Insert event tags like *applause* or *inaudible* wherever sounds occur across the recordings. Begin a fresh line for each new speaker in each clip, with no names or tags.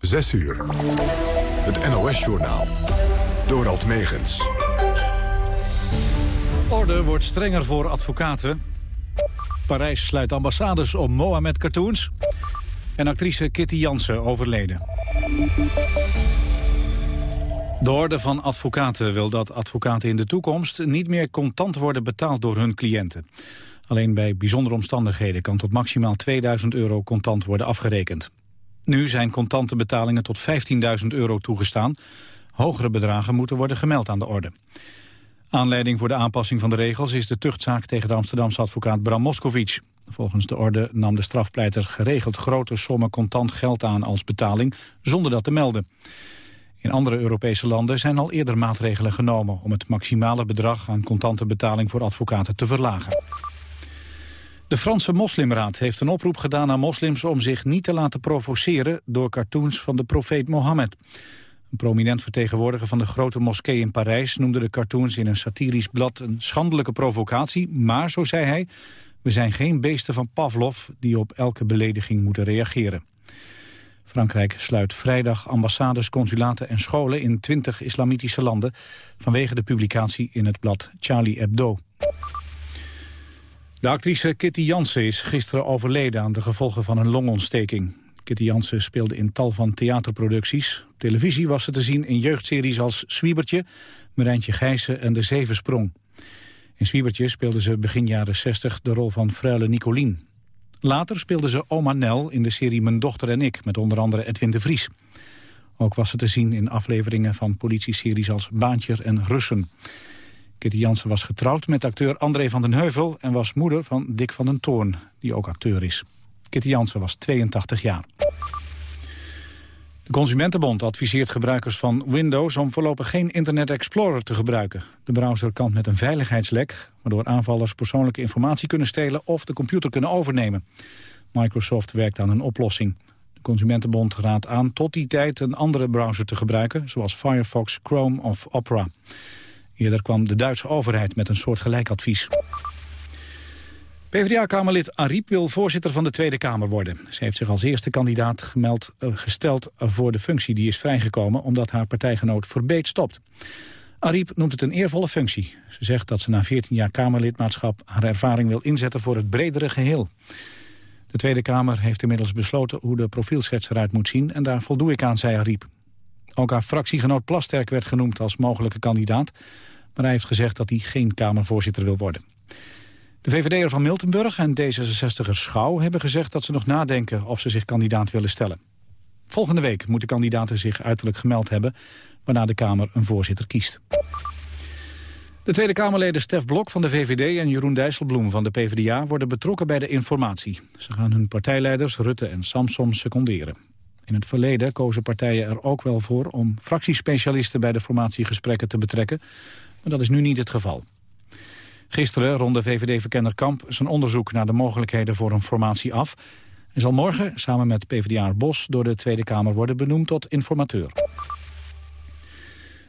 6 uur. Het NOS-journaal. Dorald Megens.
Orde wordt strenger voor advocaten. Parijs sluit ambassades om Mohamed cartoons. En actrice Kitty Jansen overleden. De Orde van Advocaten wil dat advocaten in de toekomst niet meer contant worden betaald door hun cliënten. Alleen bij bijzondere omstandigheden kan tot maximaal 2000 euro contant worden afgerekend. Nu zijn contante betalingen tot 15.000 euro toegestaan. Hogere bedragen moeten worden gemeld aan de orde. Aanleiding voor de aanpassing van de regels is de tuchtzaak tegen de Amsterdamse advocaat Bram Moskovic. Volgens de orde nam de strafpleiter geregeld grote sommen contant geld aan als betaling, zonder dat te melden. In andere Europese landen zijn al eerder maatregelen genomen om het maximale bedrag aan contante betaling voor advocaten te verlagen. De Franse Moslimraad heeft een oproep gedaan aan moslims om zich niet te laten provoceren door cartoons van de profeet Mohammed. Een prominent vertegenwoordiger van de grote moskee in Parijs noemde de cartoons in een satirisch blad een schandelijke provocatie, maar, zo zei hij, we zijn geen beesten van Pavlov die op elke belediging moeten reageren. Frankrijk sluit vrijdag ambassades, consulaten en scholen in 20 islamitische landen vanwege de publicatie in het blad Charlie Hebdo. De actrice Kitty Jansen is gisteren overleden aan de gevolgen van een longontsteking. Kitty Jansen speelde in tal van theaterproducties. Op televisie was ze te zien in jeugdseries als Swiebertje, Marijntje Gijssen en De Zevensprong. In Swiebertje speelde ze begin jaren 60 de rol van Freule Nicolien. Later speelde ze oma Nel in de serie Mijn dochter en ik... met onder andere Edwin de Vries. Ook was ze te zien in afleveringen van politieseries als Baantjer en Russen. Kitty Jansen was getrouwd met acteur André van den Heuvel... en was moeder van Dick van den Toorn, die ook acteur is. Kitty Jansen was 82 jaar. De Consumentenbond adviseert gebruikers van Windows om voorlopig geen Internet Explorer te gebruiken. De browser kan met een veiligheidslek, waardoor aanvallers persoonlijke informatie kunnen stelen of de computer kunnen overnemen. Microsoft werkt aan een oplossing. De Consumentenbond raadt aan tot die tijd een andere browser te gebruiken, zoals Firefox, Chrome of Opera. Eerder kwam de Duitse overheid met een soortgelijk advies. PvdA-kamerlid Ariep wil voorzitter van de Tweede Kamer worden. Ze heeft zich als eerste kandidaat gemeld, uh, gesteld voor de functie die is vrijgekomen... omdat haar partijgenoot Verbeet stopt. Ariep noemt het een eervolle functie. Ze zegt dat ze na 14 jaar Kamerlidmaatschap haar ervaring wil inzetten voor het bredere geheel. De Tweede Kamer heeft inmiddels besloten hoe de profielschets eruit moet zien... en daar voldoe ik aan, zei Ariep. Ook haar fractiegenoot Plasterk werd genoemd als mogelijke kandidaat... maar hij heeft gezegd dat hij geen Kamervoorzitter wil worden. De VVD'er van Miltenburg en D66er Schouw hebben gezegd dat ze nog nadenken of ze zich kandidaat willen stellen. Volgende week moeten kandidaten zich uiterlijk gemeld hebben, waarna de Kamer een voorzitter kiest. De Tweede Kamerleden Stef Blok van de VVD en Jeroen Dijsselbloem van de PvdA worden betrokken bij de informatie. Ze gaan hun partijleiders Rutte en Samsom seconderen. In het verleden kozen partijen er ook wel voor om fractiespecialisten bij de formatiegesprekken te betrekken, maar dat is nu niet het geval. Gisteren ronde VVD-verkenner Kamp zijn onderzoek naar de mogelijkheden voor een formatie af. En zal morgen samen met PvdA Bos door de Tweede Kamer worden benoemd tot informateur.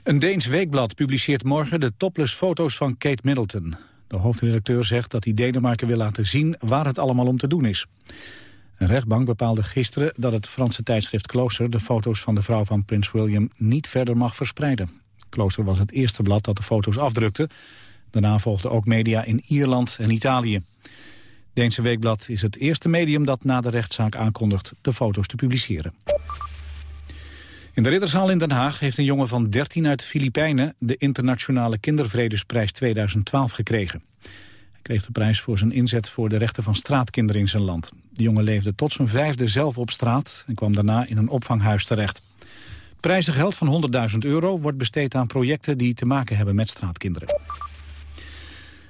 Een Deens weekblad publiceert morgen de topless foto's van Kate Middleton. De hoofdredacteur zegt dat hij Denemarken wil laten zien waar het allemaal om te doen is. Een rechtbank bepaalde gisteren dat het Franse tijdschrift Closer... de foto's van de vrouw van prins William niet verder mag verspreiden. Closer was het eerste blad dat de foto's afdrukte... Daarna volgden ook media in Ierland en Italië. Deense Weekblad is het eerste medium dat na de rechtszaak aankondigt de foto's te publiceren. In de Ridderzaal in Den Haag heeft een jongen van 13 uit de Filipijnen... de Internationale Kindervredesprijs 2012 gekregen. Hij kreeg de prijs voor zijn inzet voor de rechten van straatkinderen in zijn land. De jongen leefde tot zijn vijfde zelf op straat... en kwam daarna in een opvanghuis terecht. Het prijzengeld van 100.000 euro wordt besteed aan projecten... die te maken hebben met straatkinderen.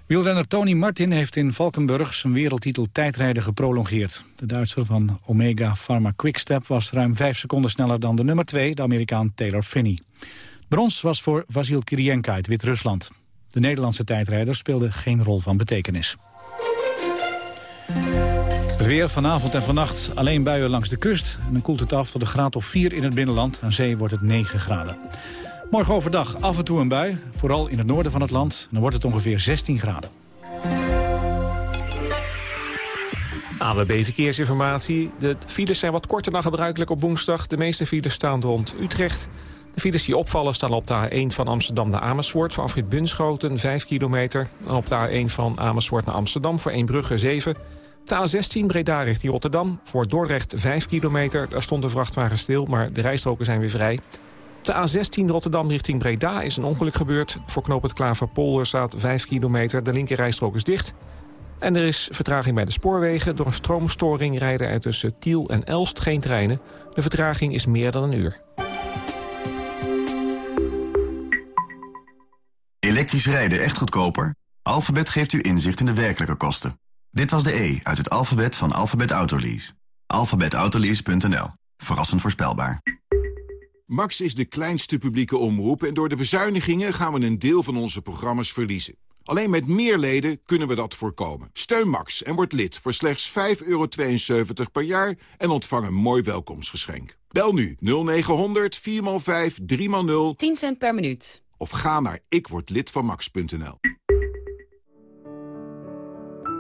Wielrenner Tony Martin heeft in Valkenburg zijn wereldtitel tijdrijden geprolongeerd. De Duitser van Omega Pharma Quickstep was ruim vijf seconden sneller dan de nummer 2, de Amerikaan Taylor Finney. Brons was voor Vasil Kirienka uit Wit-Rusland. De Nederlandse tijdrijder speelde geen rol van betekenis. Het weer vanavond en vannacht alleen buien langs de kust. En dan koelt het af tot een graad of 4 in het binnenland. Aan zee wordt het 9 graden. Morgen overdag af en toe een bui, vooral in het noorden van het land. Dan wordt het ongeveer 16 graden.
AWB Verkeersinformatie. De files zijn wat korter dan gebruikelijk op woensdag. De meeste files staan rond Utrecht. De files die opvallen staan op de A1 van Amsterdam naar Amersfoort... voor afrit Bunschoten, 5 kilometer. En op de A1 van Amersfoort naar Amsterdam voor Eembrugge 7. De A16 Breda richting Rotterdam. Voor Dordrecht 5 kilometer. Daar stond de vrachtwagen stil, maar de rijstroken zijn weer vrij. De A16 Rotterdam richting Breda is een ongeluk gebeurd. Voor knoop het Klaverpolder staat 5 kilometer. De linkerrijstrook is dicht. En er is vertraging bij de spoorwegen. Door een stroomstoring rijden er tussen Tiel en Elst geen treinen. De vertraging is meer dan een uur.
Elektrisch rijden echt goedkoper? Alphabet geeft u inzicht in de werkelijke kosten. Dit was de E uit het alfabet van Alphabet Autolease. alphabetautolease.nl. Verrassend voorspelbaar.
Max is de kleinste publieke omroep en door de bezuinigingen gaan we een deel van onze programma's verliezen. Alleen met meer leden kunnen we dat voorkomen. Steun Max en word lid voor slechts 5,72 per jaar en ontvang een mooi welkomstgeschenk. Bel nu 0900 4x5 3x0
10 cent per minuut.
Of ga naar ikwordlidvanmax.nl.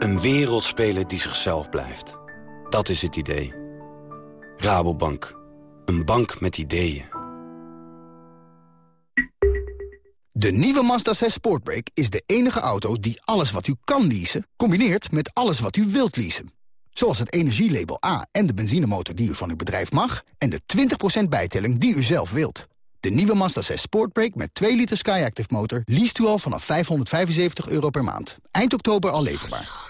Een wereldspeler die zichzelf blijft. Dat is het idee. Rabobank. Een bank met ideeën.
De nieuwe Mazda 6 Sportbrake is de enige auto die alles wat u kan leasen... combineert met alles wat u wilt leasen. Zoals het energielabel A en de benzinemotor die u van uw bedrijf mag... en de 20% bijtelling die u zelf wilt. De nieuwe Mazda 6 Sportbrake met 2 liter Skyactiv motor... leest u al vanaf 575 euro per maand. Eind oktober al leverbaar.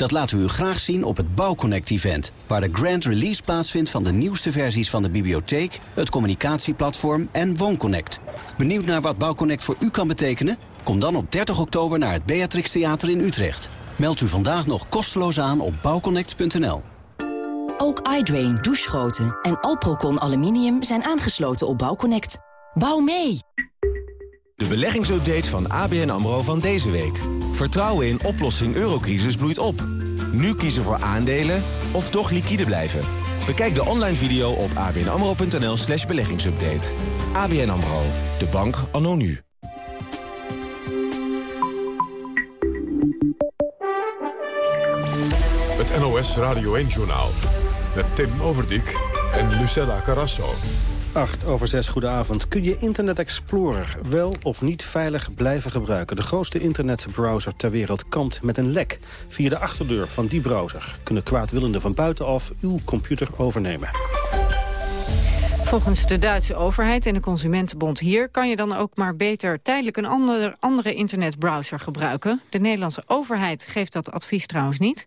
Dat laten we u graag zien op het Bouwconnect-event... waar de grand release plaatsvindt van de nieuwste versies van de bibliotheek... het communicatieplatform en WoonConnect. Benieuwd naar wat Bouwconnect voor u kan betekenen? Kom dan op 30 oktober naar het Beatrix Theater in Utrecht. Meld u vandaag nog kosteloos aan op bouwconnect.nl.
Ook iDrain, douchegoten en Alprocon Aluminium zijn aangesloten op Bouwconnect. Bouw mee!
De beleggingsupdate van ABN AMRO van deze week. Vertrouwen in oplossing eurocrisis bloeit op. Nu kiezen voor aandelen of toch liquide blijven. Bekijk de online video op abnamro.nl slash beleggingsupdate. ABN AMRO, de bank anno nu.
Het NOS Radio 1-journaal. Met Tim Overdijk en Lucella Carrasso.
8 over 6, goedenavond. Kun je Internet Explorer wel of niet veilig blijven gebruiken? De grootste internetbrowser ter wereld kampt met een lek. Via de achterdeur van die browser kunnen kwaadwillenden van buitenaf uw computer overnemen.
Volgens de Duitse overheid en de Consumentenbond hier... kan je dan ook maar beter tijdelijk een andere, internetbrowser gebruiken. De Nederlandse overheid geeft dat advies trouwens niet.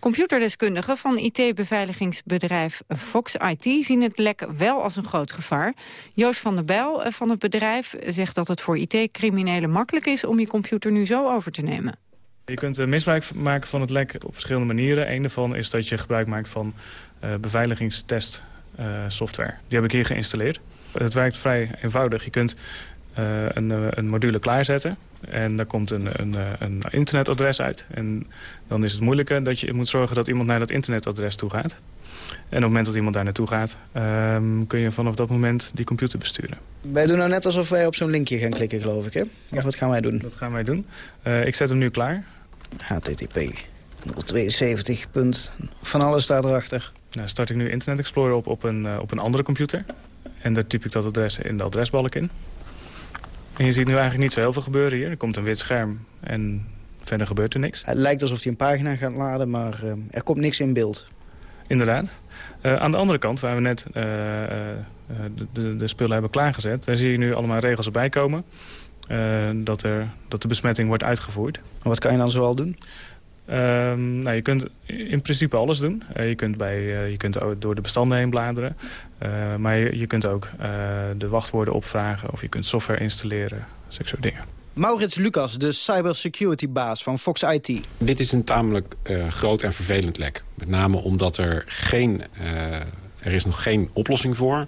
Computerdeskundigen van IT-beveiligingsbedrijf Fox IT... zien het lek wel als een groot gevaar. Joost van der Bijl eh, van het bedrijf zegt dat het voor IT-criminelen makkelijk is... om je computer nu zo over te nemen.
Je kunt uh, misbruik maken van het lek op verschillende manieren. Een daarvan is dat je gebruik maakt van uh, beveiligingstest uh, software. Die heb ik hier geïnstalleerd. Het werkt vrij eenvoudig. Je kunt uh, een, uh, een, module klaarzetten en daar komt een, een, een, internetadres uit. En dan is het moeilijke dat je moet zorgen dat iemand naar dat internetadres toe gaat. En op het moment dat iemand daar naartoe gaat, um, kun je vanaf dat moment die computer besturen.
Wij doen nou net alsof wij op zo'n linkje gaan klikken, geloof ik, hè? Of wat gaan wij doen?
Dat gaan wij doen. ik zet hem nu klaar.
HTTP 072. Van alles staat erachter.
Nou, start ik nu Internet Explorer op op een, uh, op een andere computer. En daar typ ik dat adres in de adresbalk in. En je ziet nu eigenlijk niet zo heel veel gebeuren hier. Er komt een wit scherm en Verder gebeurt er niks.
Het lijkt alsof hij een pagina gaat laden, maar uh, er komt niks in beeld.
Inderdaad. Uh, aan de andere kant, waar we net uh, de, de, de spullen hebben klaargezet... daar zie je nu allemaal regels erbij komen... dat, er, dat de besmetting wordt uitgevoerd.
Wat kan je dan zoal doen?
Um, nou, je kunt in principe alles doen. Uh, je, kunt bij, uh, je kunt door de bestanden heen bladeren. Uh, maar je, je, kunt ook de wachtwoorden opvragen of je kunt software installeren. Zulke soort dingen.
Maurits Lucas, de cybersecurity baas van Fox IT.
Dit is een tamelijk groot en vervelend lek. Met name omdat er geen, er is nog geen oplossing voor.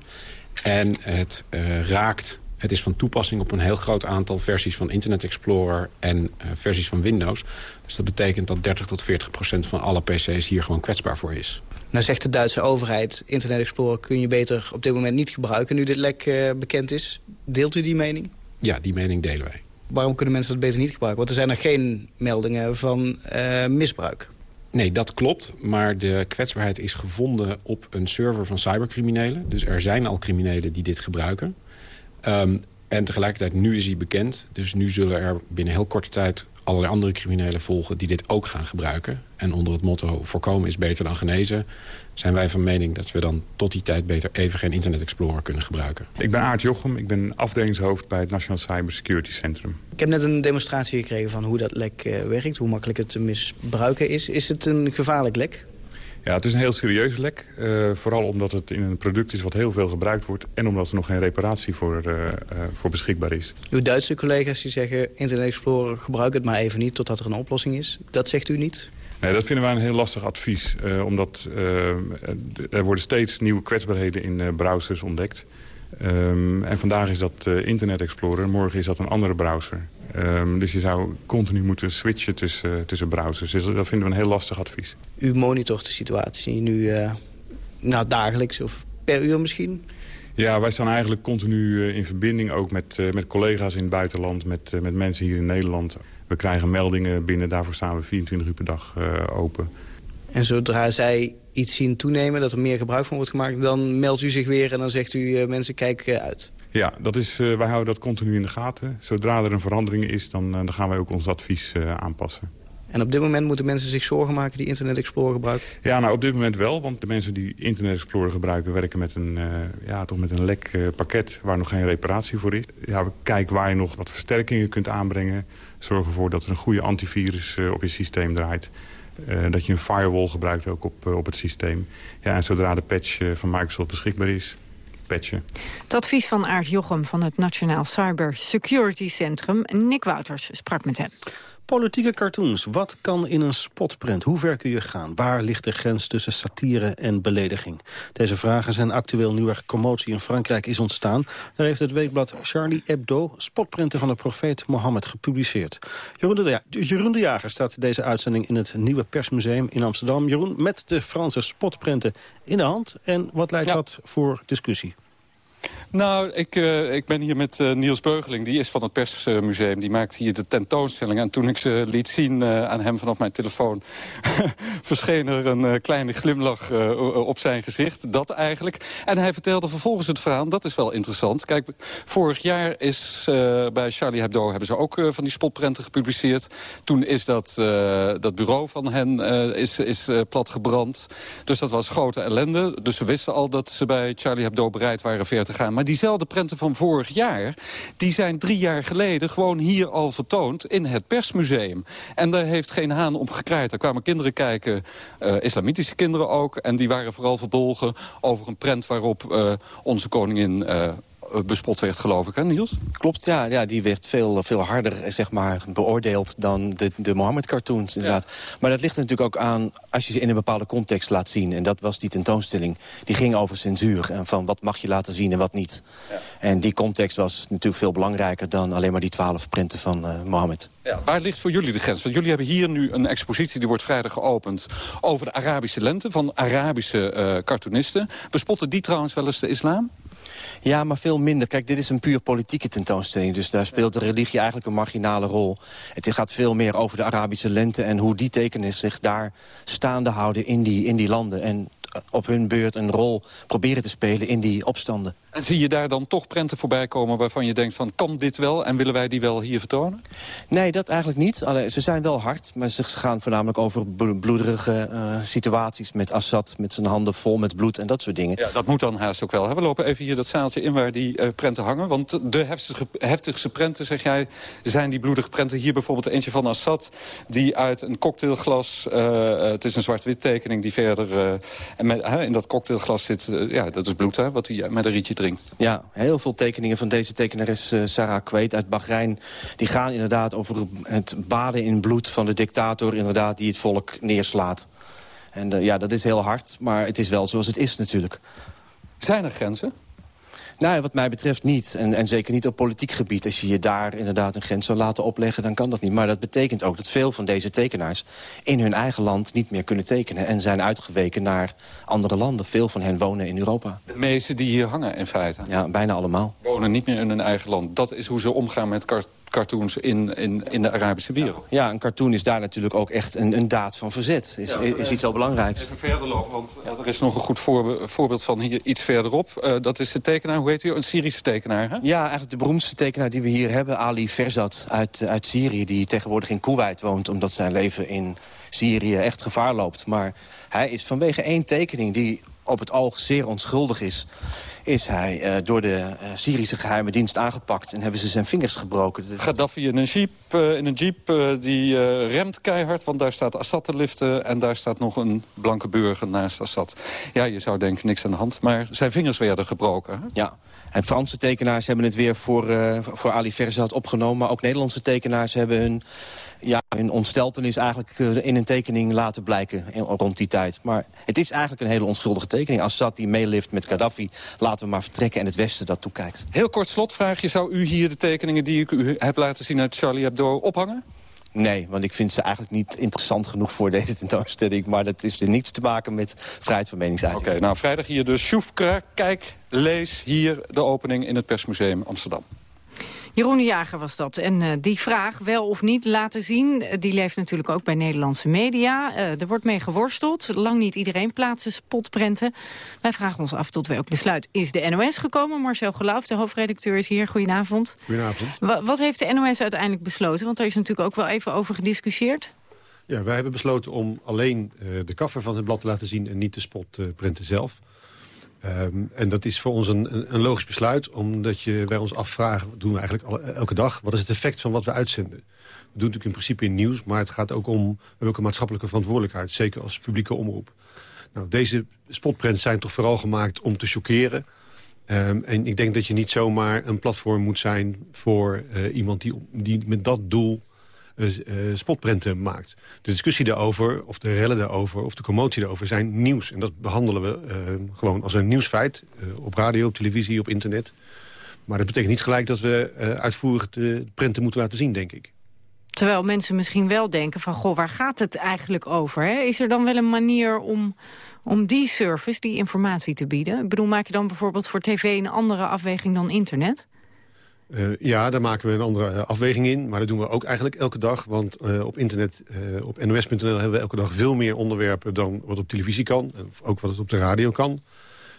En het raakt het is van toepassing op een heel groot aantal versies van Internet Explorer en uh, versies van Windows. Dus dat betekent dat 30 tot 40 procent van alle PC's hier gewoon kwetsbaar voor is.
Nou zegt de Duitse overheid, Internet Explorer kun je beter op dit moment niet gebruiken nu dit lek uh, bekend is. Deelt u die mening?
Ja, die mening delen wij.
Waarom kunnen mensen dat beter niet gebruiken? Want er zijn nog geen meldingen van uh, misbruik.
Nee, dat klopt. Maar de kwetsbaarheid is gevonden op een server van cybercriminelen. Dus er zijn al criminelen die dit gebruiken. Um, en tegelijkertijd, nu is hij bekend. Dus nu zullen er binnen heel korte tijd allerlei andere criminelen volgen... die dit ook gaan gebruiken. En onder het motto voorkomen is beter dan genezen... zijn wij van mening dat we dan tot die tijd beter even geen Internet Explorer kunnen gebruiken.
Ik ben Aart Jochem, ik ben afdelingshoofd bij het National Cybersecurity Centrum.
Ik heb net een demonstratie gekregen van hoe dat lek uh, werkt... hoe makkelijk het te misbruiken is. Is het een gevaarlijk lek?
Ja, het is een heel serieus lek. Uh, vooral omdat het in een product is wat heel veel gebruikt wordt... en omdat er nog geen reparatie voor, uh, uh, voor beschikbaar is.
Uw Duitse collega's die zeggen... Internet Explorer gebruik het maar even niet totdat er een oplossing is. Dat zegt u niet?
Nee, dat vinden wij een heel lastig advies. omdat er worden steeds nieuwe kwetsbaarheden in browsers ontdekt. Um, en vandaag is dat Internet Explorer, morgen is dat een andere browser. Um, dus je zou continu moeten switchen tussen, tussen browsers. Dus dat vinden we een heel lastig advies.
U monitort de situatie nu uh, nou, dagelijks of per uur misschien?
Ja, wij staan eigenlijk continu uh, in verbinding ook met, uh, met collega's in het buitenland... Met, met mensen hier in Nederland. We krijgen meldingen binnen, daarvoor staan we 24 uur per dag open.
En zodra zij iets zien toenemen, dat er meer gebruik van wordt gemaakt... dan meldt u zich weer en dan zegt u mensen kijk uit.
Ja, dat is, uh, wij houden dat continu in de gaten. Zodra er een verandering is, dan, uh, dan gaan wij ook ons advies uh, aanpassen.
En op dit moment moeten mensen zich zorgen maken die Internet Explorer gebruiken?
Ja, nou op dit moment wel, want de mensen die Internet Explorer gebruiken... werken met een, ja, toch met een lek pakket waar nog geen reparatie voor is. Ja, we kijken waar je nog wat versterkingen kunt aanbrengen. Zorg ervoor dat er een goede antivirus op je systeem draait. dat je een firewall gebruikt ook op, op het systeem. Ja, en zodra de patch van Microsoft beschikbaar is patchen.
Het advies van Aart Jochem van het Nationaal Cyber Security Centrum. Nick Wouters sprak met hem.
Politieke cartoons. Wat kan in een spotprint? Hoe ver kun je gaan? Waar ligt de grens tussen satire en belediging? Deze vragen zijn actueel nu er commotie in Frankrijk is ontstaan. Daar heeft het weekblad Charlie Hebdo spotprinten van de profeet Mohammed gepubliceerd. Jeroen de, Jeroen de Jager staat deze uitzending in het Nieuwe Persmuseum in Amsterdam. Jeroen, met de Franse spotprinten in de hand. En wat leidt dat voor discussie?
Nou, ik, eh, ik ben hier met eh, Niels Beugeling. Die is van het Persmuseum. Die maakt hier de tentoonstelling. En toen ik ze liet zien eh, aan hem vanaf mijn telefoon... *laughs* verscheen er een kleine glimlach op zijn gezicht. Dat eigenlijk. En hij vertelde vervolgens het verhaal. Dat is wel interessant. Kijk, vorig jaar is bij Charlie Hebdo... hebben ze ook van die spotprenten gepubliceerd. Toen is dat, dat bureau van hen is, is platgebrand. Dus dat was grote ellende. Dus ze wisten al dat ze bij Charlie Hebdo bereid waren... 40 maar diezelfde prenten van vorig jaar... die zijn drie jaar geleden gewoon hier al vertoond in het persmuseum. En daar heeft geen haan om gekraaid. Daar kwamen kinderen kijken, eh, islamitische kinderen ook. En die waren vooral verbolgen over een prent waarop eh, onze koningin eh, uh, bespot werd, geloof ik, hè Niels?
Klopt, ja. ja die werd veel, veel harder zeg maar, beoordeeld dan de, de Mohammed-cartoons, inderdaad. Ja. Maar dat ligt natuurlijk ook aan als je ze in een bepaalde context laat zien. En dat was die tentoonstelling. Die ging over censuur en van wat mag je laten zien en wat niet. Ja. En die context was natuurlijk veel belangrijker dan alleen maar die twaalf printen van uh, Mohammed.
Ja. Waar ligt voor jullie de grens? Want jullie hebben hier nu een expositie, die wordt vrijdag geopend... over de Arabische lente van Arabische uh, cartoonisten. Bespotten die trouwens wel eens de islam?
Ja, maar veel minder. Kijk, dit is een puur politieke tentoonstelling. Dus daar speelt de religie eigenlijk een marginale rol. Het gaat veel meer over de Arabische lente... en hoe die tekenis zich daar staande houden in die, in die landen. En op hun beurt een rol proberen te spelen in die opstanden.
En zie je daar dan toch prenten voorbij komen waarvan je denkt van... kan dit wel en willen wij die wel hier vertonen?
Nee, dat eigenlijk niet. Allee, ze zijn wel hard, maar ze gaan voornamelijk over bloederige uh, situaties... met Assad, met zijn handen vol met bloed en dat soort dingen.
Ja, dat moet dan haast ook wel. We lopen even hier dat zaaltje in waar die uh, prenten hangen. Want de heftigste, heftigste prenten, zeg jij, zijn die bloedige prenten. Hier bijvoorbeeld eentje van Assad, die uit een cocktailglas... Uh, het is een zwart-wit tekening die verder... en met, in dat cocktailglas zit, ja, dat is bloed, hè, wat hij met een rietje drinkt.
Ja, heel veel tekeningen van deze tekenares uh, Sarah Kweet uit Bahrein... die gaan inderdaad over het baden in bloed van de dictator... inderdaad, die het volk neerslaat. En uh, ja, dat is heel hard, maar het is wel zoals het is natuurlijk.
Zijn er grenzen?
Nou, wat mij betreft niet. En, en zeker niet op politiek gebied. Als je je daar inderdaad een grens zou laten opleggen, dan kan dat niet. Maar dat betekent ook dat veel van deze tekenaars... in hun eigen land niet meer kunnen tekenen... en zijn uitgeweken naar andere landen. Veel van hen wonen in Europa.
De meeste die hier hangen, in feite?
Ja, bijna allemaal.
Wonen niet meer in hun eigen land. Dat is hoe ze omgaan met cartoons in, in, in de Arabische wereld.
Ja, een cartoon is daar natuurlijk ook echt een, een daad van verzet. Is, is iets heel belangrijks.
Even verder lopen, want ja, er is nog een goed voorbeeld van hier iets verderop. Uh, dat is de tekenaar, hoe heet u? Een Syrische tekenaar, hè?
Ja, eigenlijk de beroemdste tekenaar die we hier hebben, Ali Verzat uit, uit Syrië... die tegenwoordig in Kuwait woont, omdat zijn leven in Syrië echt gevaar loopt. Maar hij is vanwege één tekening die op het oog zeer onschuldig is is hij uh, door de uh, Syrische geheime dienst aangepakt... en hebben ze zijn vingers gebroken.
Gaddafi in een jeep, uh, in een jeep die remt keihard... want daar staat Assad te liften en daar staat nog een blanke burger naast Assad. Ja, je zou denken niks aan de hand, maar zijn vingers werden gebroken. Hè?
Ja, en Franse tekenaars hebben het weer voor, voor Ali Verzat opgenomen... maar ook Nederlandse tekenaars hebben hun ja, hun ontsteltenis eigenlijk eh, in een tekening laten blijken rond die tijd. Maar het is eigenlijk een hele onschuldige tekening. Assad die meelift met Gaddafi, laten we maar vertrekken en het Westen dat toekijkt.
Heel kort slotvraagje, zou u hier de tekeningen die ik u heb laten zien uit Charlie Hebdo ophangen?
Nee, want ik vind ze eigenlijk niet interessant genoeg voor deze tentoonstelling. Maar dat is er niets te maken met vrijheid van meningsuiting.
Oké, nou vrijdag hier dus Sjoefkra. Kijk, lees hier de opening in het Persmuseum Amsterdam.
Jeroen de Jager was dat. En uh, die vraag, wel of niet laten zien, uh, die leeft natuurlijk ook bij Nederlandse media. Uh, er wordt mee geworsteld. Lang niet iedereen plaatsen spotprenten. Wij vragen ons af tot welk besluit is de NOS gekomen. Marcel Geloof, de hoofdredacteur, is hier. Goedenavond.
Goedenavond.
Wat heeft de NOS uiteindelijk besloten? Want daar is natuurlijk ook wel even over gediscussieerd.
Ja, wij hebben besloten om alleen de kaffer van het blad te laten zien... en niet de spotprenten zelf. Um, en dat is voor ons een, een, logisch besluit, omdat je bij ons afvragen... doen we eigenlijk elke dag, wat is het effect van wat we uitzenden? We doen natuurlijk in principe in nieuws, maar het gaat ook om... welke maatschappelijke verantwoordelijkheid, zeker als publieke omroep. Nou, deze spotprints zijn toch vooral gemaakt om te chockeren... Um, en ik denk dat je niet zomaar een platform moet zijn voor uh, iemand die, die met dat doel spotprenten maakt. De discussie daarover, of de rellen daarover, of de commotie daarover zijn nieuws. En dat behandelen we uh, gewoon als een nieuwsfeit. op radio, op televisie, op internet. Maar dat betekent niet gelijk dat we uitvoerig de prenten moeten laten zien, denk ik.
Terwijl mensen misschien wel denken van, goh, waar gaat het eigenlijk over? Hè? Is er dan wel een manier om, om die service, die informatie te bieden? Ik bedoel, maak je dan bijvoorbeeld voor tv een andere afweging dan internet?
Uh, ja, daar maken we een andere uh, afweging in. Maar dat doen we ook eigenlijk elke dag. Want uh, op internet, op nos.nl hebben we elke dag veel meer onderwerpen... dan wat op televisie kan. En ook wat het op de radio kan.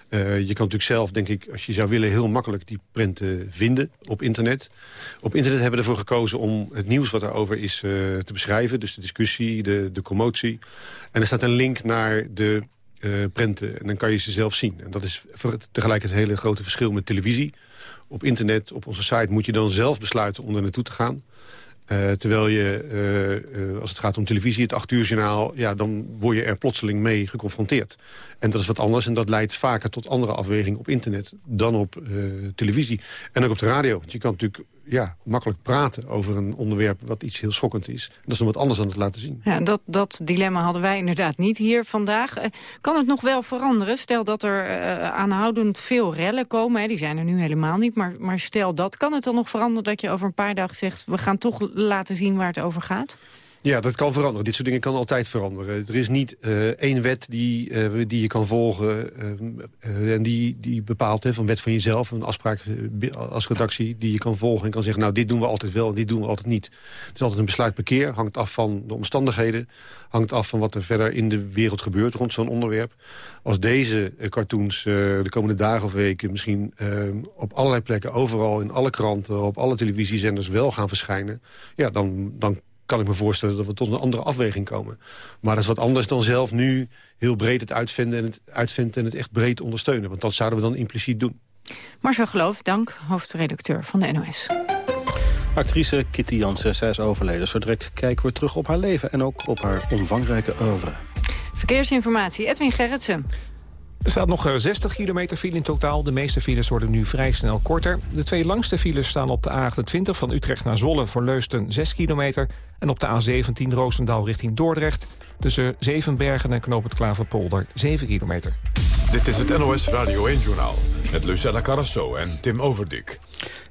je kan natuurlijk zelf, denk ik, als je zou willen... heel makkelijk die prenten vinden op internet. Op internet hebben we ervoor gekozen om het nieuws wat daarover is te beschrijven. Dus de discussie, de, de commotie. En er staat een link naar de prenten. En dan kan je ze zelf zien. En dat is tegelijk het hele grote verschil met televisie op internet, op onze site, moet je dan zelf besluiten om er naartoe te gaan. Uh, terwijl je, uh, als het gaat om televisie, het 8 uur journaal... Ja, dan word je er plotseling mee geconfronteerd. En dat is wat anders en dat leidt vaker tot andere afwegingen op internet... dan op televisie. En ook op de radio. Want je kan natuurlijk ja, makkelijk praten over een onderwerp wat iets heel schokkend is. Dat is nog wat anders dan het laten zien.
Ja, dat, dat dilemma hadden wij inderdaad niet hier vandaag. Eh, kan het nog wel veranderen? Stel dat er uh, aanhoudend veel rellen komen. Hè, die zijn er nu helemaal niet. Maar, maar stel dat, kan het dan nog veranderen dat je over een paar dagen zegt... we gaan toch laten zien waar het over gaat?
Ja, dat kan veranderen. Dit soort dingen kan altijd veranderen. Er is niet uh, één wet die, uh, die je kan volgen uh, en die, die bepaalt, hè, van wet van jezelf, een afspraak als redactie die je kan volgen en kan zeggen, nou dit doen we altijd wel en dit doen we altijd niet. Het is altijd een besluit per keer, hangt af van de omstandigheden, hangt af van wat er verder in de wereld gebeurt rond zo'n onderwerp. Als deze cartoons de komende dagen of weken misschien op allerlei plekken, overal in alle kranten, op alle televisiezenders wel gaan verschijnen, ja, dan, dan kan ik me voorstellen dat we tot een andere afweging komen. Maar dat is wat anders dan zelf nu heel breed het uitvinden en het, uitvinden en het echt breed ondersteunen. Want dat zouden we dan impliciet doen.
Marcel Geloof, dank, hoofdredacteur van de NOS.
Actrice Kitty Jansen, zij is overleden. Zo direct kijken we terug op haar leven en ook op haar omvangrijke oeuvre.
Verkeersinformatie, Edwin Gerritsen.
Er staat nog 60 eh, kilometer file in totaal. De meeste files worden nu vrij snel korter. De twee langste files staan op de A28 van Utrecht naar Zwolle... voor Leusden 6 kilometer. En op de A17 Roosendaal richting Dordrecht... tussen Zevenbergen en Knoop het Klaverpolder 7 kilometer.
Dit is het NOS Radio 1-journaal met Lucella Carrasso en Tim Overdik.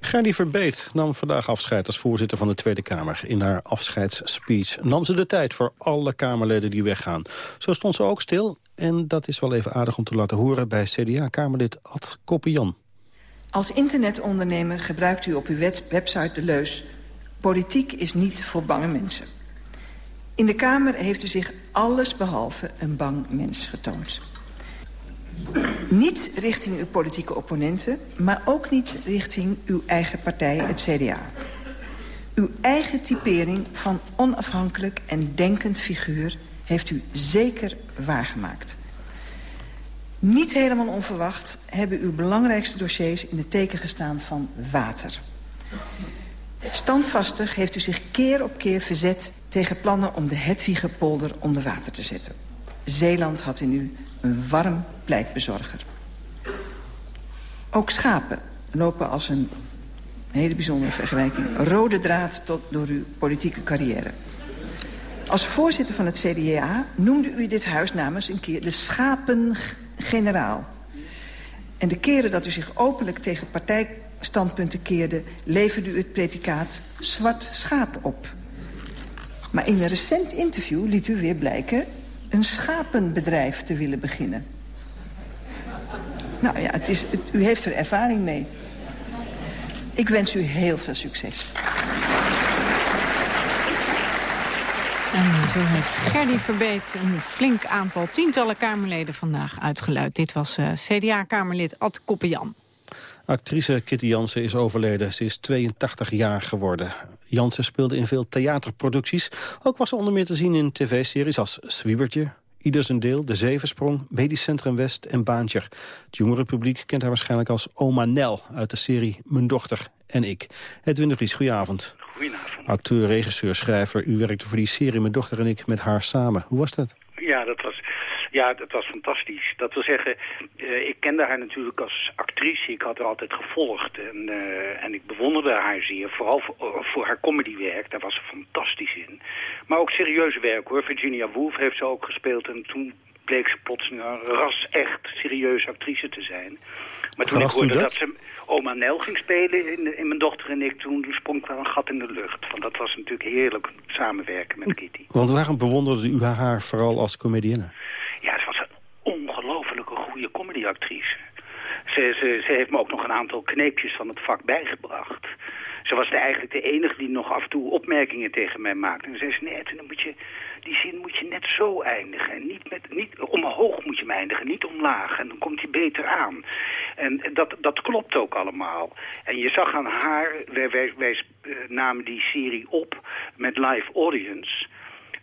Gerdy Verbeet nam vandaag afscheid als voorzitter van de Tweede Kamer. In haar afscheidsspeech nam ze de tijd voor alle Kamerleden die weggaan. Zo stond ze ook stil en dat is wel even aardig om te laten horen bij CDA-Kamerlid Ad Koppian.
Als internetondernemer gebruikt u op uw website de leus... politiek is niet voor bange mensen. In de Kamer heeft u zich allesbehalve een bang mens getoond. Niet richting uw politieke opponenten, maar ook niet richting uw eigen partij, het CDA. Uw eigen typering van onafhankelijk en denkend figuur heeft u zeker waargemaakt. Niet helemaal onverwacht hebben uw belangrijkste dossiers in het teken gestaan van water. Standvastig heeft u zich keer op keer verzet tegen plannen om de Hetwiegepolder onder water te zetten. Zeeland had in u een warm pleitbezorger. Ook schapen lopen als een hele bijzondere vergelijking... rode draad tot door uw politieke carrière. Als voorzitter van het CDA noemde u dit huis namens een keer de schapengeneraal. En de keren dat u zich openlijk tegen partijstandpunten keerde... leverde u het predicaat zwart schaap op. Maar in een recent interview liet u weer blijken... een schapenbedrijf te willen beginnen. Nou ja, het is, u heeft er ervaring mee. Ik wens u heel veel succes.
En zo heeft Gerdy Verbeet een flink aantal tientallen Kamerleden vandaag uitgeluid. Dit was uh, CDA-Kamerlid Ad Koppenjan.
Actrice Kitty Jansen is overleden. Ze is 82 jaar geworden. Jansen speelde in veel theaterproducties. Ook was ze onder meer te zien in tv-series als Zwiebertje, Ieder zijn deel, De Zevensprong, Medisch Centrum West en Baantje. Het jongere publiek kent haar waarschijnlijk als Oma Nel... uit de serie Mijn dochter en ik. Edwin de Vries, goedenavond.
Goedenavond.
Acteur, regisseur, schrijver. U werkte voor die serie Mijn dochter en ik met haar samen. Hoe was dat?
Ja, dat was, ja, dat was fantastisch. Dat wil zeggen, uh, ik kende haar natuurlijk als actrice. Ik had haar altijd gevolgd en, uh, en ik bewonderde haar zeer. Vooral voor, voor, haar comedywerk, daar was ze fantastisch in. Maar ook serieus werk hoor. Virginia Woolf heeft ze ook gespeeld en toen bleek ze plotseling een ras echt serieuze actrice te zijn. Maar toen ik hoorde dat? dat? ze oma Nel ging spelen in, in, Mijn dochter en ik... toen sprong ik wel een gat in de lucht. Want dat was natuurlijk heerlijk samenwerken met Kitty.
Want waarom bewonderde u haar vooral als comedienne?
Ja, ze was een ongelofelijke goede comedyactrice. Ze, ze, ze heeft me ook nog een aantal kneepjes van het vak bijgebracht. Ze was de, eigenlijk de enige die nog af en toe opmerkingen tegen mij maakte. En zei ze, nee, dan moet je, die zin moet je net zo eindigen. En niet, met, niet omhoog moet je hem eindigen, niet omlaag. En dan komt hij beter aan. En dat, dat klopt ook allemaal. En je zag aan haar, wij, wij, uh, namen die serie op met live audience...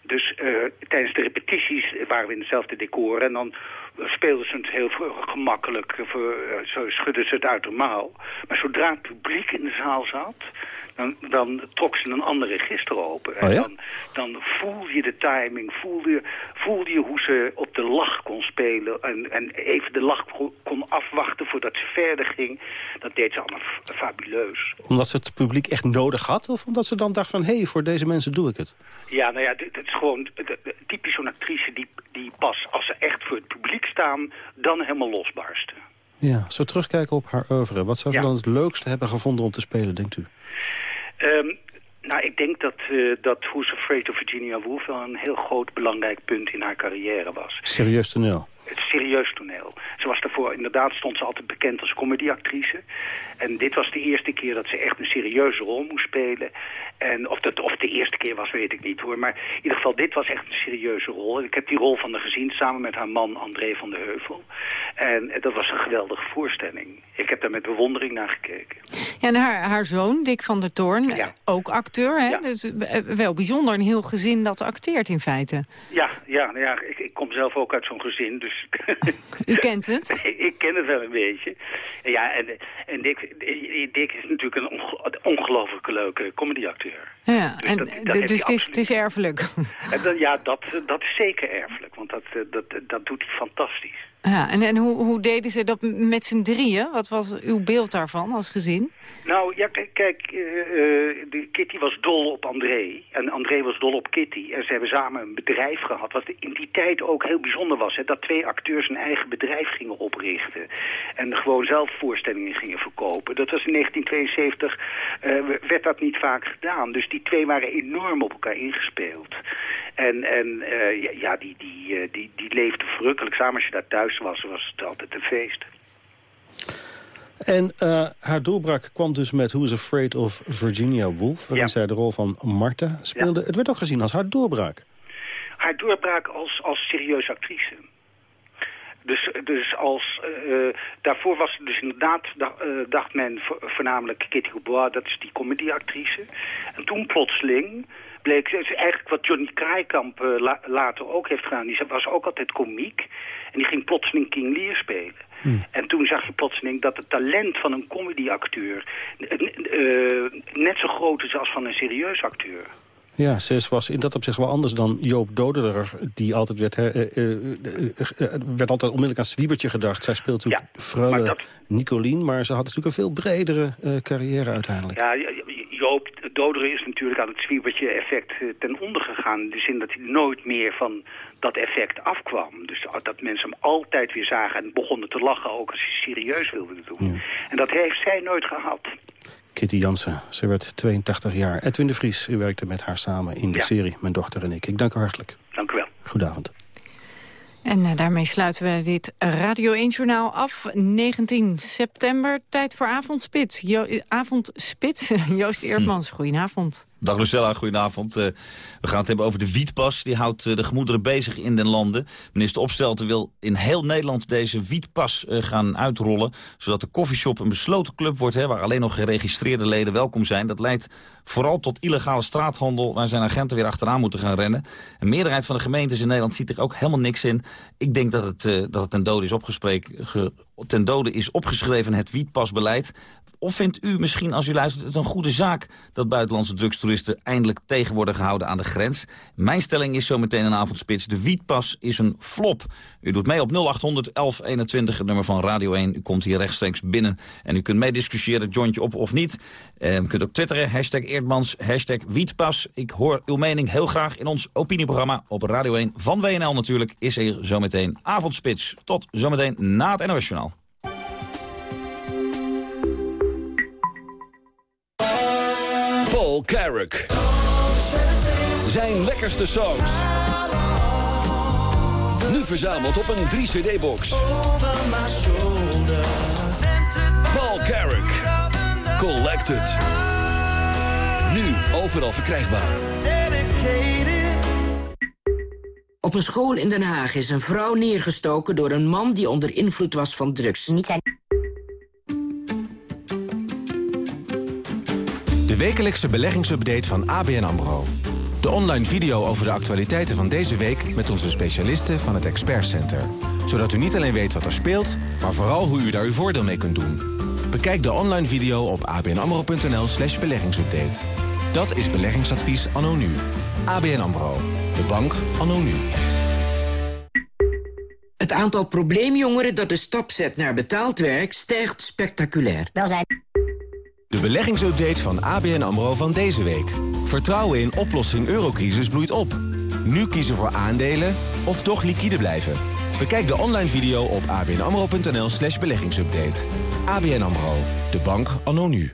Dus uh, tijdens de repetities waren we in hetzelfde decor. En dan speelden ze het heel gemakkelijk. Voor, uh, zo schudden ze het uit de. Maar zodra het publiek in de zaal zat... Dan, dan trok ze een ander register open. En
oh ja?
dan, dan voelde je de timing, voelde je, je hoe ze op de lach kon spelen... En, en even de lach kon afwachten voordat ze verder ging. Dat deed ze allemaal fabuleus.
Omdat ze het publiek echt nodig had? Of omdat ze dan dacht van, hé, hey, voor deze mensen doe ik het?
Ja, nou ja, het is gewoon typisch zo'n actrice die, die pas als ze echt voor het publiek staan... dan helemaal losbarsten.
Ja, zo terugkijken op haar oeuvre. Wat zou ze
Ja.
dan het leukste hebben gevonden om te spelen, denkt u?
Ehm, Nou, ik denk dat, uh, dat Who's Afraid of Virginia Woolf wel een heel groot belangrijk punt in haar carrière was.
Serieus toneel?
Het serieus toneel. Ze was daarvoor, inderdaad stond ze altijd bekend als comedyactrice. En dit was de eerste keer dat ze echt een serieuze rol moest spelen. En of dat of de eerste keer was, weet ik niet hoor. Maar in ieder geval, dit was echt een serieuze rol. Ik heb die rol van haar gezien samen met haar man André van de Heuvel. En dat was een geweldige voorstelling. Ik heb daar met bewondering naar gekeken.
Ja, en haar, haar zoon, Dick van der Toorn, ook acteur. Hè? Dus eh, wel bijzonder, een heel gezin dat acteert in feite.
Ja, ja, nou ja ik, ik kom zelf ook uit zo'n gezin. Dus *laughs*
U kent het? *laughs*
ik ken het wel een beetje. Ja, en, en Dick, Dick is natuurlijk een ongelooflijke leuke comedyacteur.
Ja, dus en, dat, dat dus het is, het is erfelijk.
Ja, dat, dat is zeker erfelijk, want dat, dat, dat doet hij fantastisch.
Ja, en, en hoe, hoe deden ze dat met z'n drieën? Wat was uw beeld daarvan als gezin?
Nou, ja, kijk, uh, Kitty was dol op André. En André was dol op Kitty. En ze hebben samen een bedrijf gehad, wat in die tijd ook heel bijzonder was. Hè, dat twee acteurs een eigen bedrijf gingen oprichten. En gewoon zelf voorstellingen gingen verkopen. Dat was in 1972, uh, werd dat niet vaak gedaan. Dus die twee waren enorm op elkaar ingespeeld. En, en ja, die, die, die, die leefden verrukkelijk samen. Als je daar thuis was, was het altijd een feest.
En uh, haar doorbraak kwam dus met Who's Afraid of Virginia Woolf... waarin zij de rol van Martha speelde. Het werd ook gezien als haar doorbraak.
Haar doorbraak als, als serieuze actrice. Dus, dus als, uh, daarvoor was dus inderdaad, dacht men voornamelijk Kitty Goubois, dat is die comedyactrice. En toen plotseling bleek, eigenlijk wat Johnny Kraaikamp later ook heeft gedaan, die was ook altijd komiek. En die ging plotseling King Lear spelen. Hmm. En toen zag je plotseling dat het talent van een comedyacteur uh, net zo groot is als van een serieus acteur.
Ja, ze was in dat opzicht wel anders dan Joop Doderer. Die altijd werd, uh, werd altijd onmiddellijk aan Zwiebertje gedacht. Zij speelt natuurlijk ja, Freule dat... Nicolien, maar ze had natuurlijk een veel bredere carrière uiteindelijk.
Ja, Joop Doderer is natuurlijk aan het Zwiebertje effect ten onder gegaan. In de zin dat hij nooit meer van dat effect afkwam. Dus dat mensen hem altijd weer zagen en begonnen te lachen, ook als hij serieus wilde doen. En dat heeft zij nooit gehad.
Kitty Jansen, ze werd 82 jaar. Edwin de Vries, u werkte met haar samen in de serie Mijn dochter en ik. Ik dank u hartelijk.
Dank u wel.
Goedenavond.
En uh, daarmee sluiten we dit Radio 1-journaal af. 19 september, tijd voor avondspits. Jo avondspits, *laughs* Joost hm. goedenavond.
Dag Lucella, goedenavond. Uh, we gaan het hebben over de wietpas. Die houdt uh, de gemoederen bezig in den landen. Minister Opstelten wil in heel Nederland deze wietpas uh, gaan uitrollen. Zodat de koffieshop een besloten club wordt... Hè, waar alleen nog geregistreerde leden welkom zijn. Dat leidt vooral tot illegale straathandel... waar zijn agenten weer achteraan moeten gaan rennen. Een meerderheid van de gemeentes in Nederland ziet er ook helemaal niks in. Ik denk dat het, dat het ten dode is opgesproken ten dode is opgeschreven het wietpasbeleid. Of vindt u misschien, als u luistert, het een goede zaak... dat buitenlandse drugstoeristen eindelijk tegen worden gehouden aan de grens? Mijn stelling is zometeen een avondspits. De wietpas is een flop. U doet mee op 0800 1121, het nummer van Radio 1. U komt hier rechtstreeks binnen en u kunt meediscussiëren, jointje op of niet. Eh, u kunt ook twitteren, hashtag Eerdmans, hashtag Wietpas. Ik hoor uw mening heel graag in ons opinieprogramma op Radio 1 van WNL natuurlijk. Is er zometeen avondspits. Tot zometeen na het NOS Journaal.
Paul Carrick. Zijn lekkerste songs. Nu verzameld op een 3-cd-box. Paul Carrick. Collected. Nu overal verkrijgbaar.
Op een school in Den Haag is een vrouw neergestoken door een man die onder invloed was van drugs. Niet zijn...
De wekelijkse beleggingsupdate van ABN AMRO. De online video over de actualiteiten van deze week... met onze specialisten van het Expert Center. Zodat u niet alleen weet wat er speelt... maar vooral hoe u daar uw voordeel mee kunt doen. Bekijk de online video op abnamro.nl slash beleggingsupdate. Dat is beleggingsadvies anno nu. ABN AMRO. De bank anno nu.
Het aantal probleemjongeren dat de stap zet naar betaald werk... stijgt spectaculair. Welzijn.
De beleggingsupdate van ABN AMRO van deze week. Vertrouwen in oplossing eurocrisis bloeit op. Nu kiezen voor aandelen of toch liquide blijven. Bekijk de online video op abnamro.nl slash beleggingsupdate. ABN AMRO, de bank anno nu.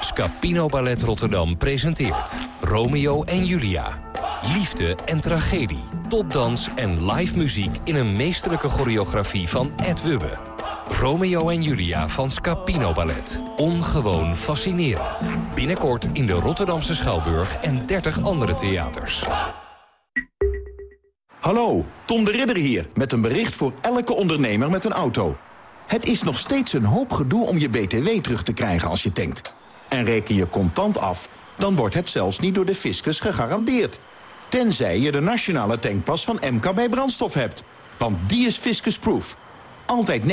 Scapino Ballet Rotterdam presenteert Romeo en Julia. Liefde en tragedie, topdans en live muziek in een meesterlijke choreografie van Ed Wubbe. Romeo en Julia van Scapino Ballet. Ongewoon fascinerend. Binnenkort in de Rotterdamse Schouwburg en 30 andere theaters.
Hallo, Tom de Ridder hier, met een bericht voor elke ondernemer met een auto. Het is nog steeds een hoop gedoe om je BTW terug te krijgen als je tankt. En reken je contant af, dan wordt het zelfs niet door de fiscus gegarandeerd. Tenzij je de nationale tankpas van MKB Brandstof hebt. Want die is fiscusproof. Altijd 19%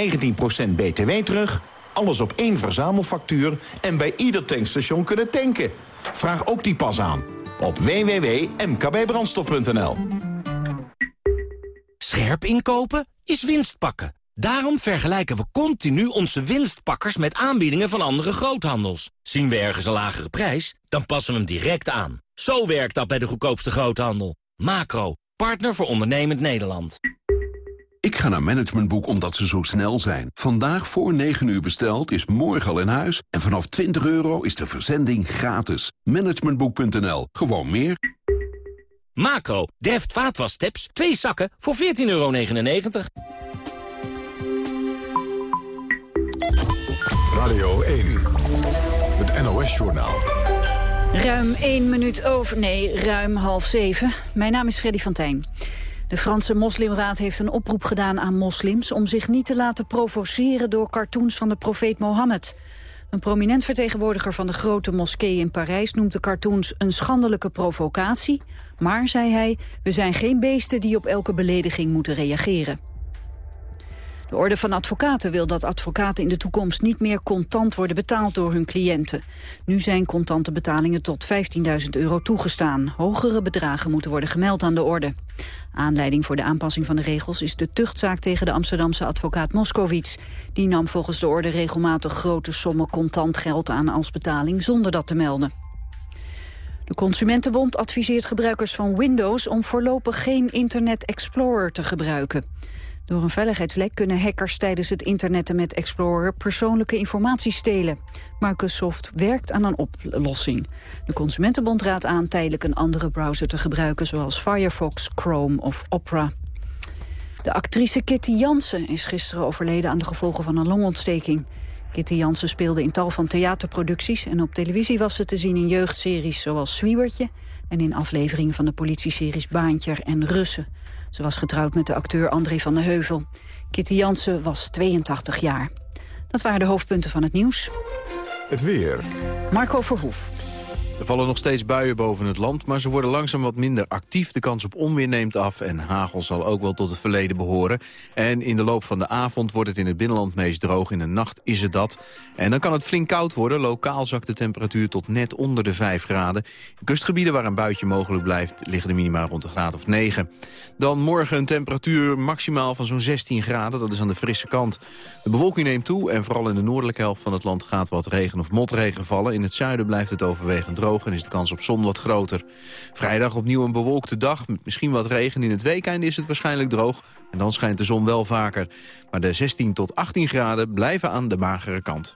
BTW terug, alles op één verzamelfactuur... en bij ieder tankstation kunnen tanken. Vraag ook die pas aan op www.mkbbrandstof.nl.
Scherp inkopen is winst pakken. Daarom vergelijken we continu onze winstpakkers met aanbiedingen van andere groothandels. Zien we ergens een lagere prijs, dan passen we hem direct aan. Zo werkt dat bij de goedkoopste groothandel. Macro, partner voor ondernemend Nederland.
Ik ga naar Managementboek omdat ze zo snel zijn. Vandaag voor 9 uur besteld is morgen al in huis. En vanaf 20 euro is de verzending gratis. Managementboek.nl. Gewoon meer.
Macro, deft vaatwassteps, twee zakken voor 14,99 euro.
Radio 1, het NOS-journaal.
Ruim één minuut over, nee, ruim half zeven. Mijn naam is Freddy van Tijn. De Franse Moslimraad heeft een oproep gedaan aan moslims... om zich niet te laten provoceren door cartoons van de profeet Mohammed. Een prominent vertegenwoordiger van de grote moskee in Parijs... noemt de cartoons een schandelijke provocatie. Maar, zei hij, we zijn geen beesten die op elke belediging moeten reageren. De Orde van Advocaten wil dat advocaten in de toekomst niet meer contant worden betaald door hun cliënten. Nu zijn contante betalingen tot 15.000 euro toegestaan. Hogere bedragen moeten worden gemeld aan de orde. Aanleiding voor de aanpassing van de regels is de tuchtzaak tegen de Amsterdamse advocaat Moskowitz. Die nam volgens de orde regelmatig grote sommen contant geld aan als betaling zonder dat te melden. De Consumentenbond adviseert gebruikers van Windows om voorlopig geen Internet Explorer te gebruiken. Door een veiligheidslek kunnen hackers tijdens het internetten met Explorer persoonlijke informatie stelen. Microsoft werkt aan een oplossing. De Consumentenbond raadt aan tijdelijk een andere browser te gebruiken zoals Firefox, Chrome of Opera. De actrice Kitty Jansen is gisteren overleden aan de gevolgen van een longontsteking. Kitty Jansen speelde in tal van theaterproducties en op televisie was ze te zien in jeugdseries zoals Zwiebertje en in afleveringen van de politieseries Baantjer en Russen. Ze was getrouwd met de acteur André van der Heuvel. Kitty Jansen was 82 jaar. Dat waren de hoofdpunten van het nieuws.
Het weer.
Marco Verhoef.
Er vallen nog steeds buien boven het land, maar ze worden langzaam wat minder actief. De kans op onweer neemt af en hagel zal ook wel tot het verleden behoren. En in de loop van de avond wordt het in het binnenland meest droog. In de nacht is het dat. En dan kan het flink koud worden. Lokaal zakt de temperatuur tot net onder de 5 graden. In kustgebieden waar een buitje mogelijk blijft... liggen de minima rond de graad of 9. Dan morgen een temperatuur maximaal van zo'n 16 graden. Dat is aan de frisse kant. De bewolking neemt toe en vooral in de noordelijke helft van het land... gaat wat regen of motregen vallen. In het zuiden blijft het overwegend droog en is de kans op zon wat groter. Vrijdag opnieuw een bewolkte dag met misschien wat regen. In het weekende is het waarschijnlijk droog en dan schijnt de zon wel vaker. Maar de 16 tot 18 graden blijven aan de magere kant.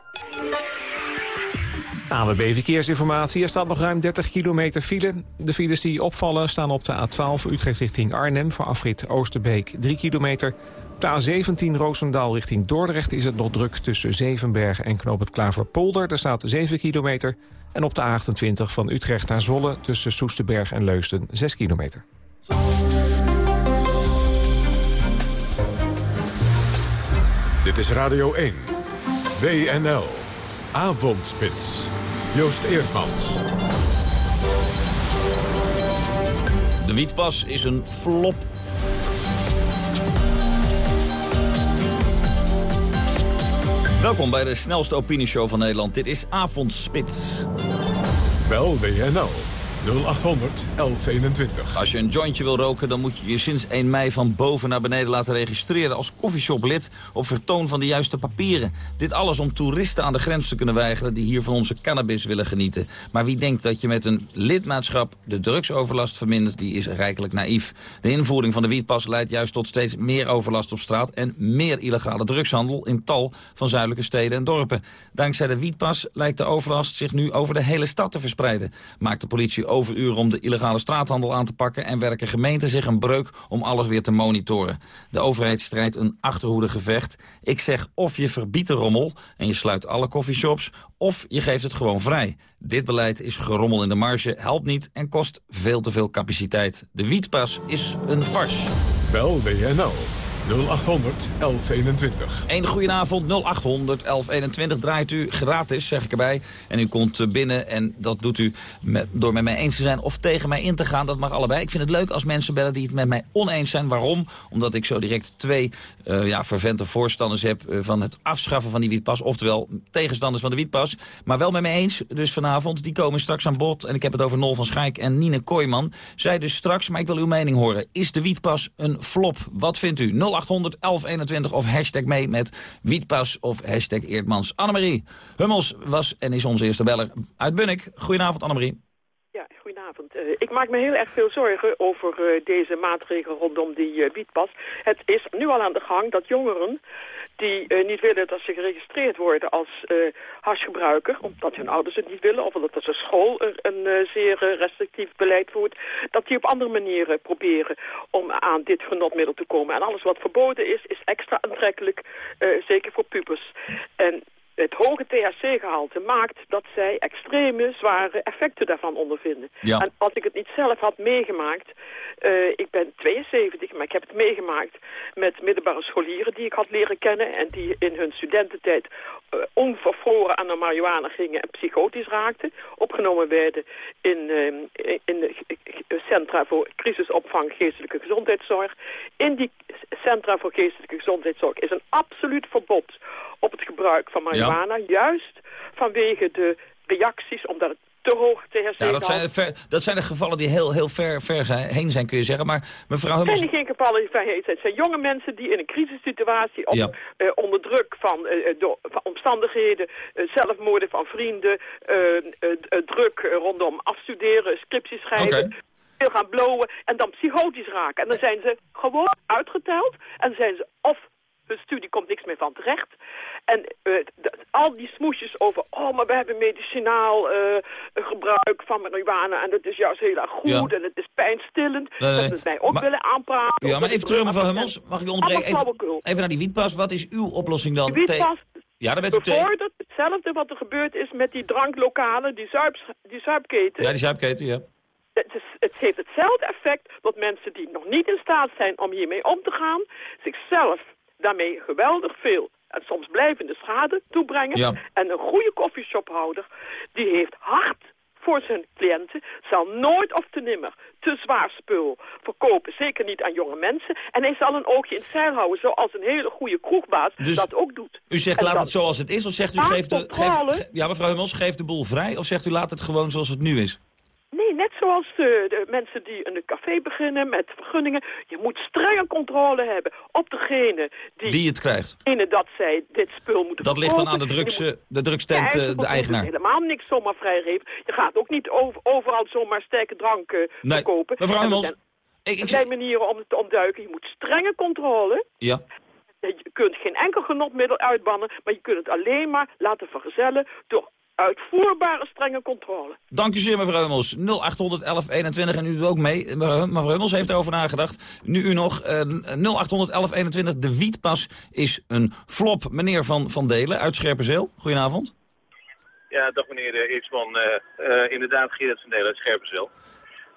ANWB Verkeersinformatie. Er staat nog ruim 30 kilometer file. De files die opvallen staan op de A12 Utrecht richting Arnhem... voor afrit Oosterbeek 3 kilometer. Op de A17 Roosendaal richting Dordrecht is het nog druk... tussen Zevenbergen en Knoop het Klaverpolder. Daar staat 7 kilometer. En op de A28 van Utrecht naar Zwolle tussen Soesterberg en Leusden 6 kilometer.
Dit is Radio 1. WNL. Avondspits. Joost Eerdmans.
De wietpas is een flop. Welkom bij de snelste opinieshow van Nederland. Dit is Avondspits.
Bel WNL 0800 1121.
Als je een jointje wil roken, dan moet je je sinds 1 mei van boven naar beneden laten registreren als koffieshop-lid op vertoon van de juiste papieren. Dit alles om toeristen aan de grens te kunnen weigeren die hier van onze cannabis willen genieten. Maar wie denkt dat je met een lidmaatschap de drugsoverlast vermindert, die is rijkelijk naïef. De invoering van de wietpas leidt juist tot steeds meer overlast op straat en meer illegale drugshandel in tal van zuidelijke steden en dorpen. Dankzij de wietpas lijkt de overlast zich nu over de hele stad te verspreiden. Maakt de politie overuren om de illegale straathandel aan te pakken... en werken gemeenten zich een breuk om alles weer te monitoren. De overheid strijdt een achterhoedegevecht. Ik zeg of je verbiedt de rommel en je sluit alle coffeeshops... of je geeft het gewoon vrij. Dit beleid is gerommel in de marge, helpt niet en kost veel te veel capaciteit. De wietpas is een farce.
Bel WNL 0800 1121.
Een goedenavond, 0800 1121 draait u gratis, zeg ik erbij. En u komt eh, binnen en dat doet u met, door met mij eens te zijn of tegen mij in te gaan. Dat mag allebei. Ik vind het leuk als mensen bellen die het met mij oneens zijn. Waarom? Omdat ik zo direct twee uh, ja, vervente voorstanders heb uh, van het afschaffen van die wietpas. Oftewel tegenstanders van de wietpas. Maar wel met mij eens, dus vanavond. Die komen straks aan bod. En ik heb het over Nol van Schaik en Nine Kooijman. Zij dus straks, maar ik wil uw mening horen. Is de wietpas een flop? Wat vindt u? 0800 1121 of hashtag mee met Wietpas of hashtag Eerdmans. Annemarie Hummels was en is onze eerste beller uit Bunnik. Goedenavond Annemarie.
Ja, goedenavond. Uh, ik maak me heel erg veel zorgen over uh, deze maatregel rondom die uh, wietpas. Het is nu al aan de gang dat jongeren die uh, niet willen dat ze geregistreerd worden als uh, hasgebruiker, omdat hun ouders het niet willen, of omdat de school er een uh, zeer restrictief beleid voert, dat die op andere manieren proberen om aan dit genotmiddel te komen. En alles wat verboden is, is extra aantrekkelijk, zeker voor pubers. En het hoge THC-gehalte maakt dat zij extreme, zware effecten daarvan ondervinden.
Ja.
En als ik het niet zelf had meegemaakt... Uh, ik ben 72, maar ik heb het meegemaakt met middelbare scholieren die ik had leren kennen... en die in hun studententijd uh, onvervroren aan de marihuana gingen en psychotisch raakten. Opgenomen werden in, uh, in de centra voor crisisopvang geestelijke gezondheidszorg. In die centra voor geestelijke gezondheidszorg is een absoluut verbod op het gebruik van marihuana. Ja. Juist vanwege de reacties, omdat het te hoog THC
ja, dat, zijn, ver, dat zijn de gevallen die heel, heel ver, ver zijn, heen zijn, kun je zeggen. Maar mevrouw Hummels...
Het zijn geen gevallen die ver heen zijn. Het zijn jonge mensen die in een crisissituatie... Op,
ja.
uh, onder druk van, uh, door, van omstandigheden, uh, zelfmoorden van vrienden... druk rondom afstuderen, scripties schrijven... Okay veel gaan blowen en dan psychotisch raken. En dan zijn ze gewoon uitgeteld en zijn ze of hun studie komt niks meer van terecht. En uh, al die smoesjes over, oh, maar we hebben medicinaal uh, gebruik van marihuana en dat is juist heel erg goed ja. en het is pijnstillend.
Nee, nee.
Dat ze mij ook
maar,
willen aanpraten.
Ja, maar even terug mevrouw Hummels, mag ik onderbreken? Even, even naar die wietpas, wat is uw oplossing dan?
Die wietpas
ja, bent u
bevordert hetzelfde wat er gebeurd is met die dranklokalen, die, zuip, die zuipketen.
Ja, die zuipketen, ja.
Het, is, het, heeft hetzelfde effect dat mensen die nog niet in staat zijn om hiermee om te gaan, zichzelf daarmee geweldig veel en soms blijvende schade toebrengen.
Ja.
En een goede koffieshophouder, die heeft hard voor zijn cliënten, zal nooit of te nimmer te zwaar spul verkopen. Zeker niet aan jonge mensen. En hij zal een oogje in het zeil houden, zoals een hele goede kroegbaas
dus
dat ook doet.
U zegt
en
laat het zoals het is, of zegt u geeft de... Geef, ja, mevrouw Hummels, geeft de boel vrij, of zegt u laat het gewoon zoals het nu is?
Nee, net zoals de, de, mensen die een café beginnen met vergunningen. Je moet strenge controle hebben op degene die...
Die het krijgt.
Degene dat zij dit spul moeten
Dat ligt dan aan de, drugs,
moet,
de drugstent,
ja,
de eigenaar.
helemaal niks zomaar vrijgeven. Je gaat ook niet over, overal zomaar sterke drank uh,
nee.
verkopen.
Mevrouw Hummels,
ik, er zijn manieren om het te ontduiken. Je moet strenge controle.
Ja.
Je kunt geen enkel genotmiddel uitbannen, maar je kunt het alleen maar laten vergezellen door uitvoerbare strenge controle.
Dank u zeer, mevrouw Hummels. 081121 en u doet ook mee. Mevrouw Hummels heeft erover nagedacht. Nu u nog, uh, 081121, de wietpas is een flop. Meneer Van, van Delen uit Scherpenzeel, goedenavond.
Ja, dag meneer Eetsman. Uh, uh, inderdaad, Gerard van Delen uit Scherpenzeel.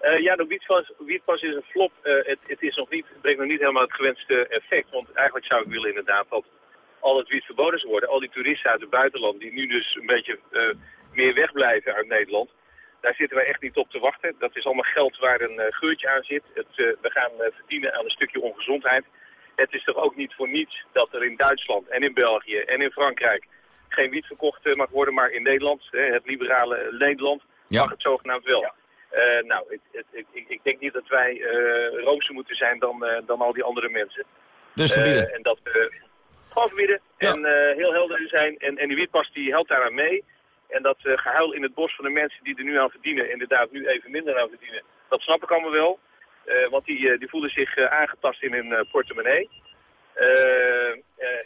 Uh, ja, de wietpas, wietpas is een flop. het, het, is nog niet, het brengt nog niet helemaal het gewenste effect. Want eigenlijk zou ik willen inderdaad dat al het wiet verboden zou worden. Al die toeristen uit het buitenland die nu dus een beetje uh, meer wegblijven uit Nederland. Daar zitten wij echt niet op te wachten. Dat is allemaal geld waar een uh, geurtje aan zit. Het, uh, we gaan verdienen aan een stukje ongezondheid. Het is toch ook niet voor niets dat er in Duitsland en in België en in Frankrijk geen wiet verkocht mag worden. Maar in Nederland, het liberale Nederland,
ja.
mag het zogenaamd wel. Eh, nou, ik, ik, ik, ik denk niet dat wij uh, roomser moeten zijn dan, uh, dan al die andere mensen.
Dus verbieden?
en dat we gewoon verbieden en heel helder zijn. En, en die wietpas die helpt daaraan mee. En dat gehuil in het bos van de mensen die er nu aan verdienen, inderdaad nu even minder aan verdienen, dat snap ik allemaal wel. want die, die voelen zich aangetast in hun portemonnee.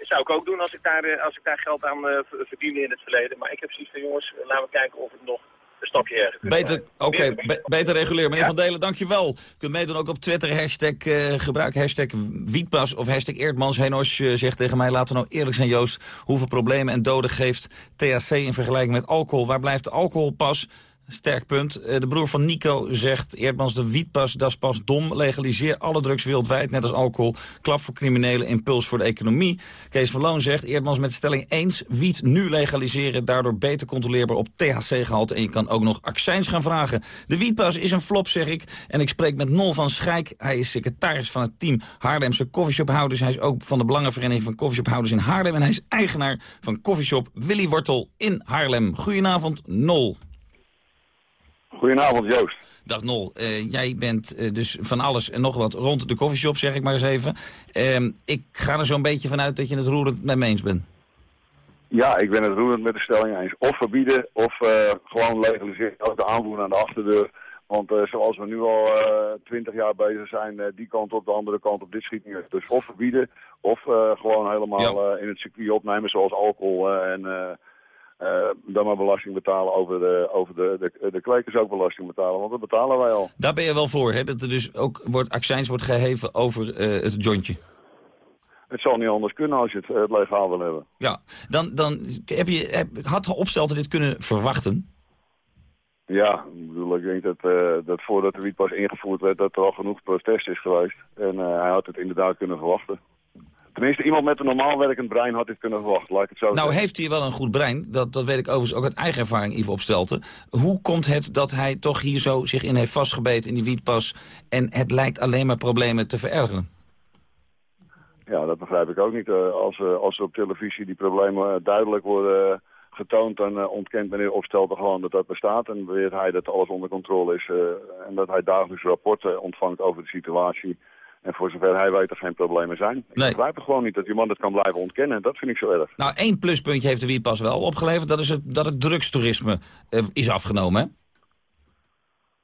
zou ik ook doen als ik daar, als ik daar geld aan verdiende in het verleden. Maar ik heb zoiets van jongens, laten we kijken of het nog een stapje erger
Beter, oké, be beter reguleren. Meneer Van Delen, dankjewel. U kunt meedoen ook op Twitter, hashtag uh, gebruik hashtag Wietpas of hashtag Eerdmans. Henos uh, zegt tegen mij, laten we nou eerlijk zijn Joost, hoeveel problemen en doden geeft THC in vergelijking met alcohol. Waar blijft de alcoholpas? Sterk punt. Eh, de broer van Nico zegt, Eerdmans de wietpas, dat is pas dom. Legaliseer alle drugs wereldwijd, net als alcohol. Klap voor criminelen, impuls voor de economie. Kees van Loon zegt, Eerdmans met stelling eens. Wiet nu legaliseren, daardoor beter controleerbaar op THC-gehalte. En je kan ook nog accijns gaan vragen. De wietpas is een flop, zeg ik. En ik spreek met Nol van Schijk. Hij is secretaris van het team Haarlemse coffeeshophouders. Hij is ook van de Belangenvereniging van Coffeeshophouders in Haarlem. En hij is eigenaar van coffeeshop Willy Wortel in Haarlem. Goedenavond, Nol.
Goedenavond Joost.
Dag Nol, uh, jij bent uh, dus van alles en nog wat rond de koffieshop, zeg ik maar eens even. Uh, ik ga er zo'n beetje vanuit dat je het roerend met me eens bent.
Ja, ik ben het roerend met de stelling eens. Of verbieden, of uh, gewoon legaliseren. Ook de aanvoer aan de achterdeur. Want zoals we nu al twintig jaar bezig zijn, die kant op, de andere kant op, dit schiet niet Dus of verbieden, of gewoon helemaal ja. in het circuit opnemen, zoals alcohol en uh, dan maar belasting betalen over, de, over de, de, de kwekers ook belasting betalen, want dat betalen wij al.
Daar ben je wel voor, hè? dat er dus ook wordt, accijns wordt geheven over uh, het jointje.
Het zal niet anders kunnen als je het, het legaal wil hebben.
Ja, dan, dan heb je, heb, had Opstelten dit kunnen verwachten?
Ja, ik bedoel, ik denk dat, uh, dat voordat de wietpas ingevoerd werd, dat er al genoeg protest is geweest. En hij had het inderdaad kunnen verwachten. Tenminste, iemand met een normaal werkend brein had dit kunnen verwachten, laat ik het zo
Nou heeft hij wel een goed brein, dat, dat weet ik overigens ook uit eigen ervaring, Ivo Opstelten. Hoe komt het dat hij toch hier zo zich in heeft vastgebeten in die wietpas... en het lijkt alleen maar problemen te verergeren?
Ja, dat begrijp ik ook niet. Uh, als, uh, als er op televisie die problemen uh, duidelijk worden getoond... dan ontkent meneer Opstelten gewoon dat dat bestaat... en beweert hij dat alles onder controle is... en dat hij dagelijks rapporten ontvangt over de situatie... En voor zover hij weet er geen problemen zijn. Ik begrijp het gewoon niet dat die man dat kan blijven ontkennen. Dat vind ik zo erg.
Nou, één pluspuntje heeft de Wietpas wel opgeleverd. Dat is het, dat het drugstoerisme uh, is afgenomen, hè?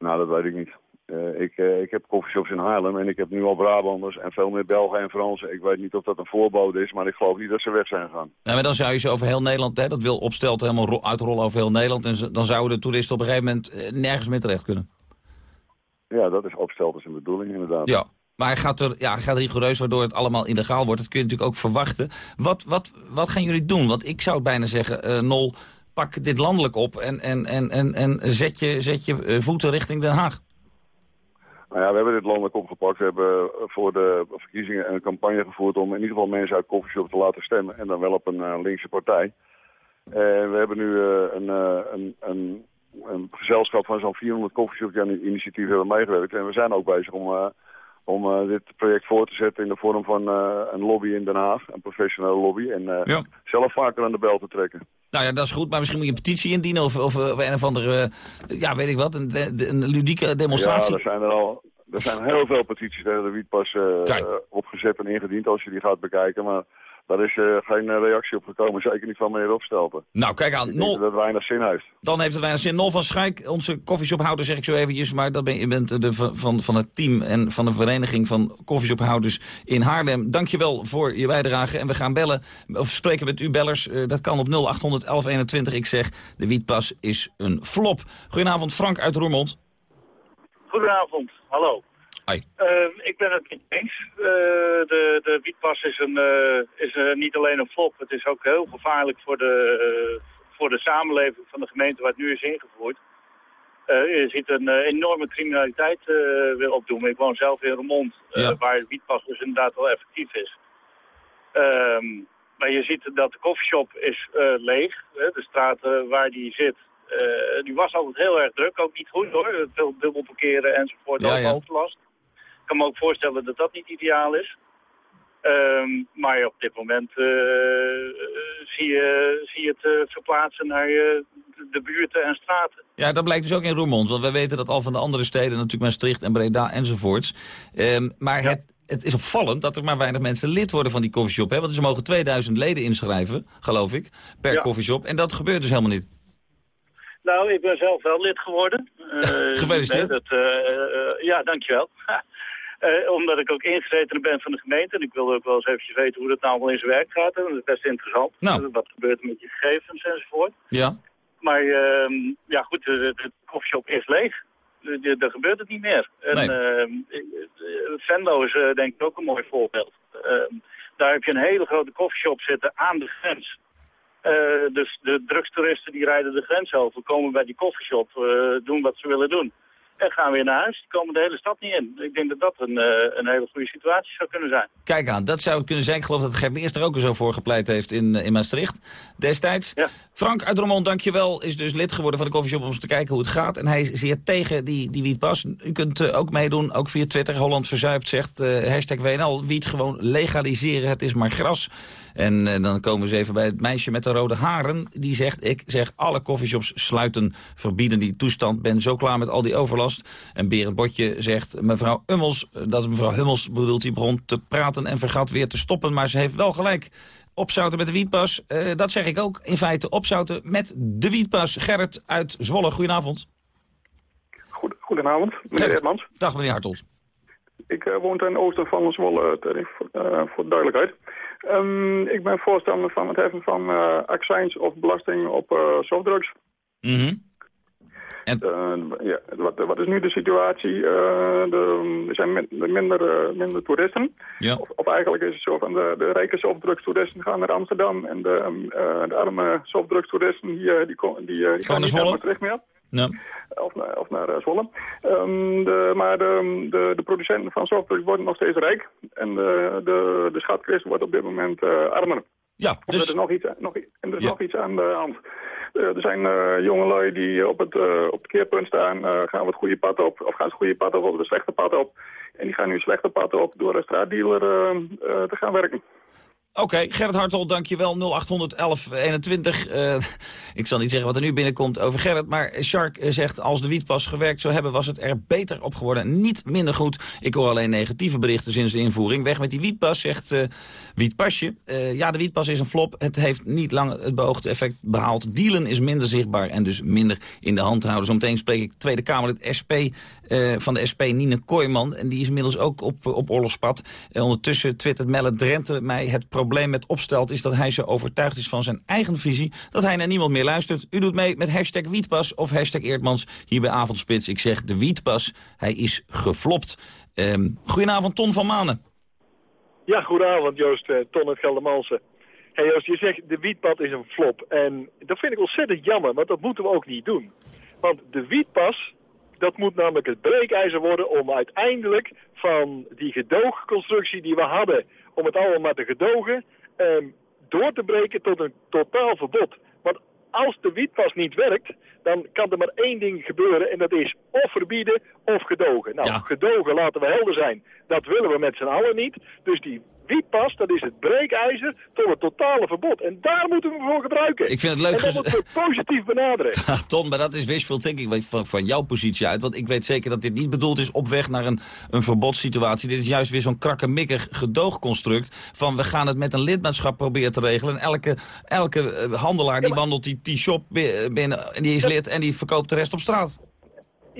Nou, dat weet ik niet. Uh, ik, uh, ik heb koffieshops in Haarlem en ik heb nu al Brabanders en veel meer Belgen en Fransen. Ik weet niet of dat een voorbode is, maar ik geloof niet dat ze weg zijn gegaan.
Nou, maar dan zou je ze over heel Nederland, hè, dat wil opstelt helemaal uitrollen over heel Nederland. En dan zouden de toeristen op een gegeven moment nergens meer terecht kunnen.
Ja, dat is opstelt zijn bedoeling inderdaad.
Ja, maar hij gaat, er, ja, gaat rigoureus waardoor het allemaal illegaal wordt. Dat kun je natuurlijk ook verwachten. Wat, wat, wat gaan jullie doen? Want ik zou bijna zeggen, uh, Nol, pak dit landelijk op... en, en, en, en, en zet je, zet je eh, voeten richting Den Haag.
Nou ja, we hebben dit landelijk opgepakt. We hebben voor de verkiezingen een campagne gevoerd om in ieder geval mensen uit koffieshop te laten stemmen. En dan wel op een linkse partij. En we hebben nu een, een, een, een, gezelschap van zo'n 400 koffieshops die aan het initiatief hebben meegewerkt. En we zijn ook bezig om om uh, dit project voor te zetten in de vorm van uh, een lobby in Den Haag, een professionele lobby, en uh, ja. zelf vaker aan de bel te trekken.
Nou ja, dat is goed, maar misschien moet je een petitie indienen of, of een of andere, ja, weet ik wat, een, een ludieke demonstratie.
Ja, er zijn er al, er zijn heel veel petities tegen de wietpas opgezet en ingediend als je die gaat bekijken, maar daar is uh, geen eh, reactie op gekomen, zeker niet van meneer Opstelten.
Nou, kijk aan.
Nol... Dat het weinig zin heeft.
Dan heeft het weinig zin. Nol van Schijk, onze koffieshophouder zeg ik zo eventjes, maar dat ben, je bent de, van, van het team en van de vereniging van koffieshophouders in Haarlem. Dankjewel voor je bijdrage en we gaan bellen, of spreken met u bellers. Uh, dat kan op 0800 1121. Ik zeg, de wietpas is een flop. Goedenavond, Frank uit Roermond.
Goedenavond, hallo. Uh, ik ben het niet eens. Uh, de, de wietpas is, een, uh, is niet alleen een flop, het is ook heel gevaarlijk voor de, voor de samenleving van de gemeente waar het nu is ingevoerd. je ziet een enorme criminaliteit weer opdoen. Ik woon zelf in Remond, ja. waar wietpas dus inderdaad wel effectief is. Um, maar je ziet dat de koffieshop is leeg. de straat waar die zit, die was altijd heel erg druk. Ook niet goed hoor, veel dubbel parkeren enzovoort, ja, ook overlast kan me ook voorstellen dat dat niet ideaal is. Um, maar op dit moment uh, zie, je, zie je het uh, verplaatsen naar uh, de buurten en straten.
Ja, dat blijkt dus ook in Roermond. Want we weten dat al van de andere steden, natuurlijk Maastricht en Breda enzovoorts. Ehm, maar het, het is opvallend dat er maar weinig mensen lid worden van die koffieshop. Hè? Want ze mogen 2000 leden inschrijven, geloof ik, per
Ja.
koffieshop. En dat gebeurt dus helemaal niet.
Nou, ik ben zelf wel lid geworden. *laughs* Eh,
Gefeliciteerd.
nee, dat, eh, eh, ja, dankjewel. *laughs* Eh, omdat ik ook ingezetene ben van de gemeente. En ik wilde ook wel eens eventjes weten hoe dat nou allemaal in zijn werk gaat. En dat is best interessant.
Nou.
Eh, Wat gebeurt er met je gegevens enzovoort.
Ja.
Maar ehm, ja goed, de, de, de koffieshop is leeg. Er gebeurt het niet meer. En
Nee.
eh, Venlo is eh, denk ik ook een mooi voorbeeld. Ehm, daar heb je een hele grote koffieshop zitten aan de grens. Eh, dus de drugstoeristen die rijden de grens over, komen bij die koffieshop, eh, doen wat ze willen doen. En gaan weer naar huis. Die komen de hele stad niet in. Ik denk dat dat een, eh, een hele goede situatie zou kunnen zijn.
Kijk aan, dat zou het kunnen zijn. Ik geloof dat Gert Meers er ook al zo voor gepleit heeft in, eh, in Maastricht destijds. Frank uit Roermond, dankjewel, is dus lid geworden van de koffieshop om te kijken hoe het gaat. En hij is zeer tegen die, die wietpas. U kunt eh, ook meedoen, ook via Twitter. Holland Verzuipt zegt, hashtag WNL, wiet gewoon legaliseren, het is maar gras. En eh, dan komen we eens even bij het meisje met de rode haren. Die zegt, ik zeg alle koffieshops sluiten, verbieden die toestand. Ben zo klaar met al die overlast. En Berend Botje zegt, mevrouw Hummels, eh, dat is mevrouw Hummels bedoelt, die begon te praten en vergat weer te stoppen. Maar ze heeft wel gelijk. Opzouten met de wietpas, eh, dat zeg ik ook. In feite opzouten met de wietpas. Gerrit uit Zwolle, goedenavond.
Goedenavond, meneer Edmans.
Dag meneer Hartels.
Ik woon ten oosten van Zwolle, ter, voor, eh, voor de duidelijkheid. Ehm, ik ben voorstander van het heffen van eh accijns of belasting op eh, softdrugs.
Mhm.
Eh, ja, wat, wat is nu de situatie? De, er zijn min- minder, minder toeristen.
Ja.
Of, of eigenlijk is het zo van de, de rijke softdrugstoeristen gaan naar Amsterdam en de, eh, de arme softdrugstoeristen die, die, die, die gaan niet naar? Maastricht meer.
Ja.
Of naar, of naar eh, Zwolle. Ehm, de, maar de, de, de producenten van softdrugs worden nog steeds rijk. En de, de, de schatkist wordt op dit moment eh, armer.
Ja,
dus... Er is nog iets, nog, i- en er is
Ja.
nog iets aan de hand. Eh, er zijn eh jongelui die op het, eh, op het keerpunt staan. eh, gaan we het goede pad op? Of gaan ze het goede pad op of het slechte pad op? En die gaan nu het slechte pad op door een straatdealer eh, eh, te gaan werken.
Oké, Gerrit Hartel, dankjewel. 0800 1121. Eh, ik zal niet zeggen wat er nu binnenkomt over Gerrit. Maar Shark eh, zegt, als de wietpas gewerkt zou hebben... was het er beter op geworden. Niet minder goed. Ik hoor alleen negatieve berichten sinds de invoering. Weg met die wietpas, zegt eh, Wietpasje. Ja, de wietpas is een flop. Het heeft niet lang het beoogde effect behaald. Dealen is minder zichtbaar en dus minder in de hand houden. Zometeen spreek ik Tweede Kamerlid SP, van de SP, Nine Kooijman. En die is inmiddels ook op, op oorlogspad. Ondertussen twittert Melle Drenthe mij... het probleem met opstelt is dat hij zo overtuigd is van zijn eigen visie... dat hij naar niemand meer luistert. U doet mee met hashtag Wietpas of hashtag Eerdmans hier bij Avondspits. Ik zeg de Wietpas, hij is geflopt. Ehm goedenavond, Ton van Manen.
Ja, goedenavond Joost, eh, Ton uit Geldermalsen. Hey Joost, je zegt de wietpad is een flop. En dat vind ik ontzettend jammer, want dat moeten we ook niet doen. Want de wietpas, dat moet namelijk het breekijzer worden om uiteindelijk van die gedoogconstructie die we hadden, om het allemaal maar te gedogen, ehm, door te breken tot een totaal verbod. Want als de wietpas niet werkt, dan kan er maar één ding gebeuren en dat is of verbieden of gedogen. Nou, gedogen, laten we helder zijn, dat willen we met z'n allen niet. Dus die wietpas, dat is het breekijzer tot het totale verbod. En daar moeten we voor gebruiken.
Ik vind het leuk
En dat moeten we positief benaderen. *laughs*
Ah, Ton, maar dat is wishful thinking van, van jouw positie uit. Want ik weet zeker dat dit niet bedoeld is op weg naar een, een verbodssituatie. Dit is juist weer zo'n krakkemikkig gedoogconstruct... van we gaan het met een lidmaatschap proberen te regelen. En elke, elke eh, handelaar die wandelt die, die shop bi- binnen... en die is lid en die verkoopt de rest op straat.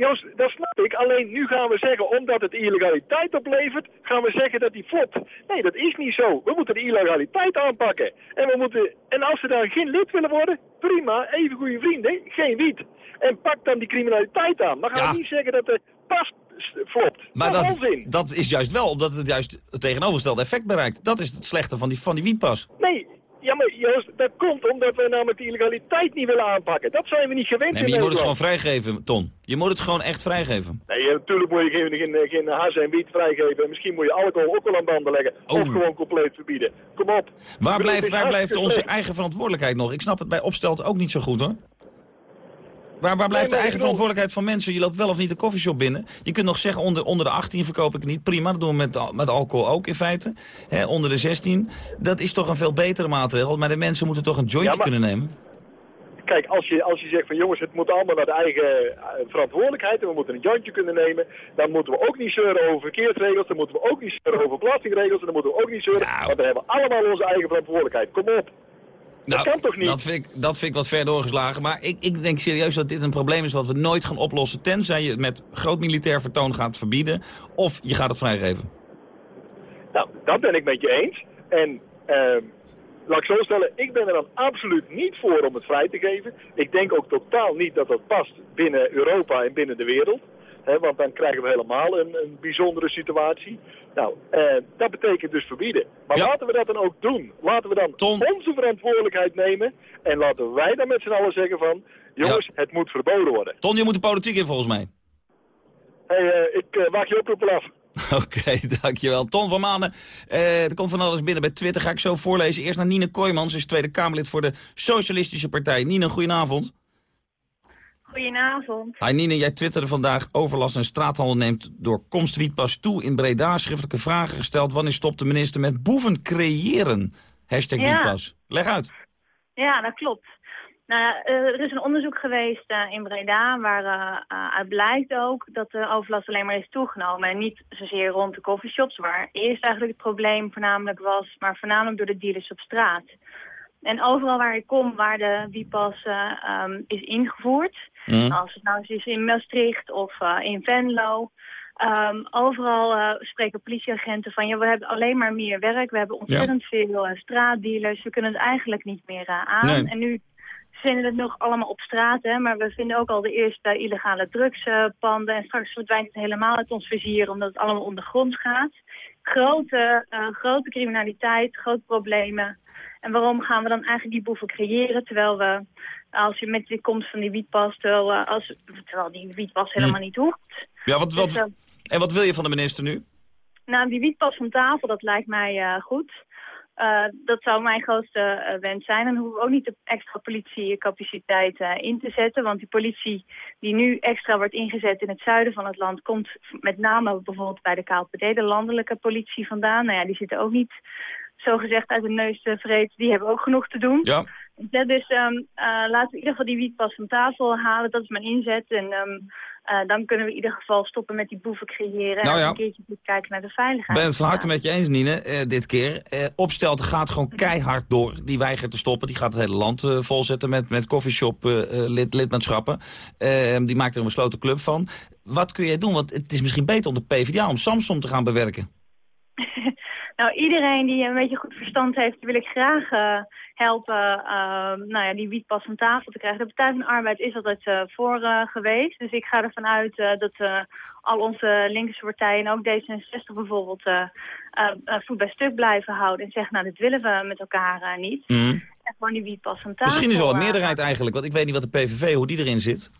Joost, dat snap ik. Alleen nu gaan we zeggen, omdat het illegaliteit oplevert, gaan we zeggen dat die flopt. Nee, dat is niet zo. We moeten de illegaliteit aanpakken. En, we moeten, en als ze dan geen lid willen worden, prima, even goede vrienden, geen wiet. En pak dan die criminaliteit aan. Maar gaan we niet zeggen dat de pas flopt.
Maar
dat
dat is juist wel, omdat het juist het tegenovergestelde effect bereikt. Dat is het slechte van die, van die wietpas.
Nee, ja, maar Joost, dat komt omdat we namelijk de illegaliteit niet willen aanpakken. Dat zijn we niet gewend
Nee,
in
maar je moet het gewoon vrijgeven, Ton. Je moet het gewoon echt vrijgeven.
Nee, natuurlijk moet je geen, geen, geen hash en wiet vrijgeven. Misschien moet je alcohol ook wel aan banden leggen. Of gewoon compleet verbieden. Kom op.
Waar blijft, waar blijft onze eigen verantwoordelijkheid nog? Ik snap het bij opstelt ook niet zo goed hoor. Waar, waar blijft de eigen verantwoordelijkheid van mensen? Je loopt wel of niet de koffieshop binnen. Je kunt nog zeggen, onder, onder de 18 verkoop ik het niet. Prima, dat doen we met, met alcohol ook in feite. Onder de 16. Dat is toch een veel betere maatregel. Maar de mensen moeten toch een jointje
Ja, maar-
kunnen nemen?
kijk, als je, als je zegt van jongens, het moet allemaal naar de eigen eh, verantwoordelijkheid en we moeten een jantje kunnen nemen, dan moeten we ook niet zeuren over verkeersregels, dan moeten we ook niet zeuren over belastingregels en dan moeten we ook niet zeuren,
Nou.
want we hebben allemaal onze eigen verantwoordelijkheid. Kom op.
Nou,
kan toch niet?
Dat vind, ik, dat vind ik wat ver doorgeslagen. Maar ik, ik denk serieus dat dit een probleem is wat we nooit gaan oplossen... tenzij je het met groot militair vertoon gaat verbieden... of je gaat het vrijgeven.
Nou, dat ben ik met je eens. En ehm, laat ik zo stellen, ik ben er dan absoluut niet voor om het vrij te geven. Ik denk ook totaal niet dat dat past binnen Europa en binnen de wereld. Want dan krijgen we helemaal een, een bijzondere situatie. Nou, eh, dat betekent dus verbieden. Maar laten we dat dan ook doen. Laten we dan onze verantwoordelijkheid nemen. En laten wij dan met z'n allen zeggen van... Jongens, het moet verboden worden.
Ton, je moet de politiek in volgens mij.
Hey, eh, ik eh, wacht je oproep af. *laughs*
Oké, dankjewel. Ton van Manen, eh, er komt van alles binnen bij Twitter. Ga ik zo voorlezen. Eerst naar Nine Kooijmans, is Tweede Kamerlid voor de Socialistische Partij. Nine, goedenavond.
Goedenavond.
Hi Nine, jij twitterde vandaag overlast en straathandel neemt door komst wietpas toe in Breda. Schriftelijke vragen gesteld. Wanneer stopt de minister met boeven creëren? Hashtag
Ja.
wietpas. Leg uit.
Ja, dat klopt. Nou, eh, er is een onderzoek geweest eh, in Breda waaruit uit blijkt ook dat de overlast alleen maar is toegenomen. En niet zozeer rond de coffeeshops, waar eerst eigenlijk het probleem voornamelijk was, maar voornamelijk door de dealers op straat. En overal waar ik kom, waar de wietpas eh, ehm, is ingevoerd,
Mm.
als het nou eens is in Maastricht of eh, in Venlo, ehm, overal eh, spreken politieagenten van, ja, we hebben alleen maar meer werk, we hebben ontzettend veel eh, straatdealers, we kunnen het eigenlijk niet meer aan.
Nee.
En nu vinden we het nog allemaal op straat, hè, maar we vinden ook al de eerste illegale drugspanden en straks verdwijnt het helemaal uit ons vizier omdat het allemaal ondergronds gaat. Grote, grote criminaliteit, grote problemen. En waarom gaan we dan eigenlijk die boeven creëren, terwijl we, als je met de komst van die wietpas, terwijl, eh, als, terwijl die wietpas helemaal
Hm.
niet hoeft.
Ja, wat, wat,
Dus, eh,
en wat wil je van de minister nu?
nou, die wietpas van tafel, dat lijkt mij eh, goed. Dat zou mijn grootste wens zijn. En dan hoeven we ook niet de extra politiecapaciteit in te zetten. Want die politie die nu extra wordt ingezet in het zuiden van het land... komt met name bijvoorbeeld bij de KLPD, de landelijke politie vandaan. Nou ja, die zitten ook niet zo gezegd uit de neus te. Die hebben ook genoeg te doen.
Ja.
Dus ehm, laten we in ieder geval die wietpas van tafel halen. Dat is mijn inzet. En ehm, eh, dan kunnen we in ieder geval stoppen met die boeven creëren.
Nou
en een keertje goed kijken naar de veiligheid.
Ik ben het van harte met je eens, Nine, eh, dit keer. Eh Opstelten gaat gewoon keihard door. Die weigert te stoppen. Die gaat het hele land volzetten met, met coffeeshop lid, lidmaatschappen. Eh, die maakt er een besloten club van. Wat kun jij doen? Want het is misschien beter om de PvdA, om Samsung te gaan bewerken. *laughs*
Nou, iedereen die een beetje goed verstand heeft, wil ik graag helpen eh, nou ja, die wietpas van tafel te krijgen. De Partij van de Arbeid is altijd eh, voor eh, geweest. Dus ik ga ervan uit eh, dat al onze linkse partijen en ook D66 bijvoorbeeld voet bij stuk blijven houden. En zeggen, nou, dit willen we met elkaar niet. En gewoon die wietpas van tafel.
Misschien is wel een meerderheid eigenlijk. Want ik weet niet wat de PVV, hoe die erin zit.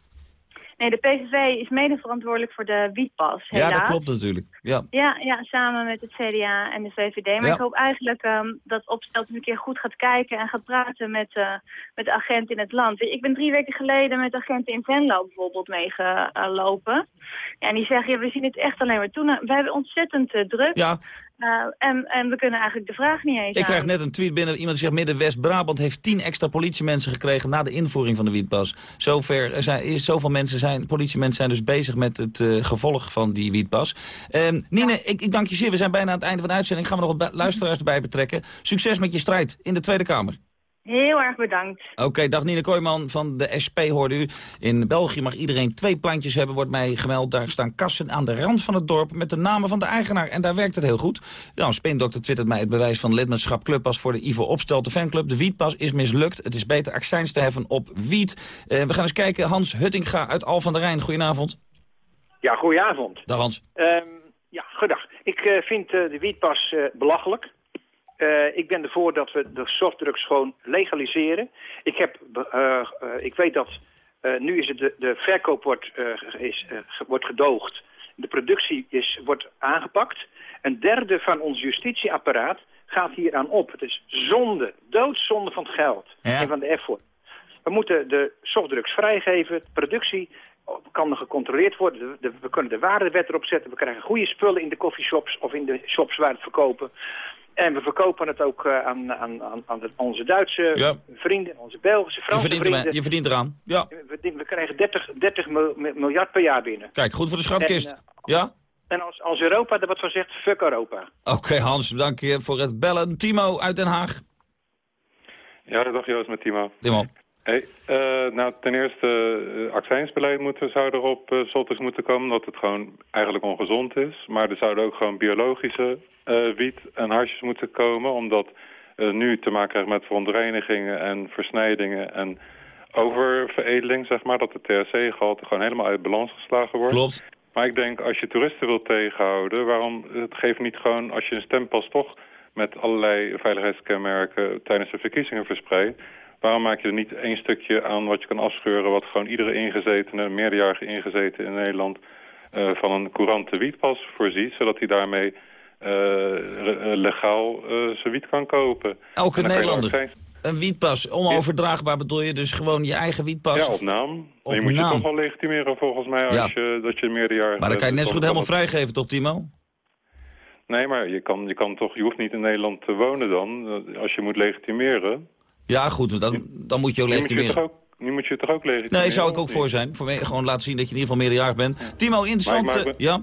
Nee, de PVV is mede verantwoordelijk voor de wietpas,
Ja, dat klopt natuurlijk. Ja.
Ja, ja, samen met het CDA en de VVD. Maar
Ja.
ik hoop eigenlijk ehm, dat Opstelt een keer goed gaat kijken en gaat praten met, eh, met de agenten in het land. Ik ben drie weken geleden met agenten in Venlo bijvoorbeeld meegelopen. Ja, en die zeggen, ja, we zien het echt alleen maar toe. We hebben ontzettend eh, druk.
Ja.
Eh, en, en we kunnen eigenlijk de vraag niet eens
Ik krijg net een tweet binnen. Iemand die zegt Midden-West-Brabant heeft tien extra politiemensen gekregen na de invoering van de wietpas. Zover er zijn, is, zoveel mensen zijn, politiemensen zijn dus bezig met het eh, gevolg van die wietpas. Ehm Nine, ik, ik dank je zeer. We zijn bijna aan het einde van de uitzending. Gaan we nog wat luisteraars erbij betrekken. Succes met je strijd in de Tweede Kamer.
Heel erg bedankt.
Oké, dag Nine Kooijman van de SP hoorde u. In België mag iedereen twee plantjes hebben, wordt mij gemeld. Daar staan kassen aan de rand van het dorp met de namen van de eigenaar. En daar werkt het heel goed. Nou, Spindokter twittert mij het bewijs van lidmaatschap clubpas voor de Ivo Opstelte fanclub. De wietpas is mislukt. Het is beter accijns te heffen op wiet. Eh, we gaan eens kijken. Hans Huttinga uit Al van der Rijn. Goedenavond.
Ja, goedenavond.
Dag Hans.
Ehm, ja, goedendag. Ik eh, vind eh, de wietpas eh, belachelijk. Eh, ik ben ervoor dat we de softdrugs gewoon legaliseren. Ik, heb, eh, eh, ik weet dat nu is het de, de verkoop wordt, is, wordt gedoogd. De productie is, wordt aangepakt. Een derde van ons justitieapparaat gaat hier aan op. Het is zonde, doodzonde van het geld en van de effort. We moeten de softdrugs vrijgeven. Productie kan er gecontroleerd worden. De- de- we kunnen de waardewet erop zetten. We krijgen goede spullen in de coffeeshops of in de shops waar het verkopen. En we verkopen het ook aan, aan, aan, aan onze Duitse vrienden, onze Belgische, Franse
je verdient
vrienden.
je verdient eraan, ja.
We, we krijgen 30, 30 miljard per jaar binnen.
Kijk, goed voor de schatkist. ja?
En als, als Europa er wat van zegt, fuck Europa.
Oké, Hans, dank je voor het bellen. Timo uit Den Haag.
Ja, dag Joost met Timo.
Timo.
Hey, uh, nou, ten eerste, uh, accijnsbeleid moet, zou er op uh, moeten komen, omdat het gewoon eigenlijk ongezond is. Maar er zouden ook gewoon biologische wiet en harsjes moeten komen, omdat nu te maken krijgt met verontreinigingen en versnijdingen en oververedeling, zeg maar, dat de THC-gehalte gewoon helemaal uit balans geslagen wordt.
Klopt.
Maar ik denk, als je toeristen wilt tegenhouden, waarom het geeft niet gewoon, als je een stempas toch met allerlei veiligheidskenmerken tijdens de verkiezingen verspreidt, waarom maak je er niet één stukje aan wat je kan afscheuren, wat gewoon iedere ingezetene, meerderjarige ingezeten in Nederland, uh, van een courante wietpas voorziet, zodat hij daarmee uh, legaal uh, zijn wiet kan kopen.
Elke Nederlander. Een wietpas, onoverdraagbaar bedoel je dus gewoon je eigen wietpas?
Ja, op naam.
Op
je moet
naam.
je toch wel legitimeren volgens mij als
Ja.
je, dat je meerderjarig
Maar dan kan je net zo goed helemaal vrijgeven, toch Timo?
Nee, maar je, kan, je, kan toch, je hoeft niet in Nederland te wonen dan, eh, als je moet legitimeren.
Ja, goed, dan, dan moet je ook legitimeren.
nu moet je toch ook legitimeren?
Nee, zou ik ook voor zijn. Voor mij gewoon laten zien dat je in ieder geval meerderjarig bent. Timo, interessant.
Ik
eh,
maak me-
ja?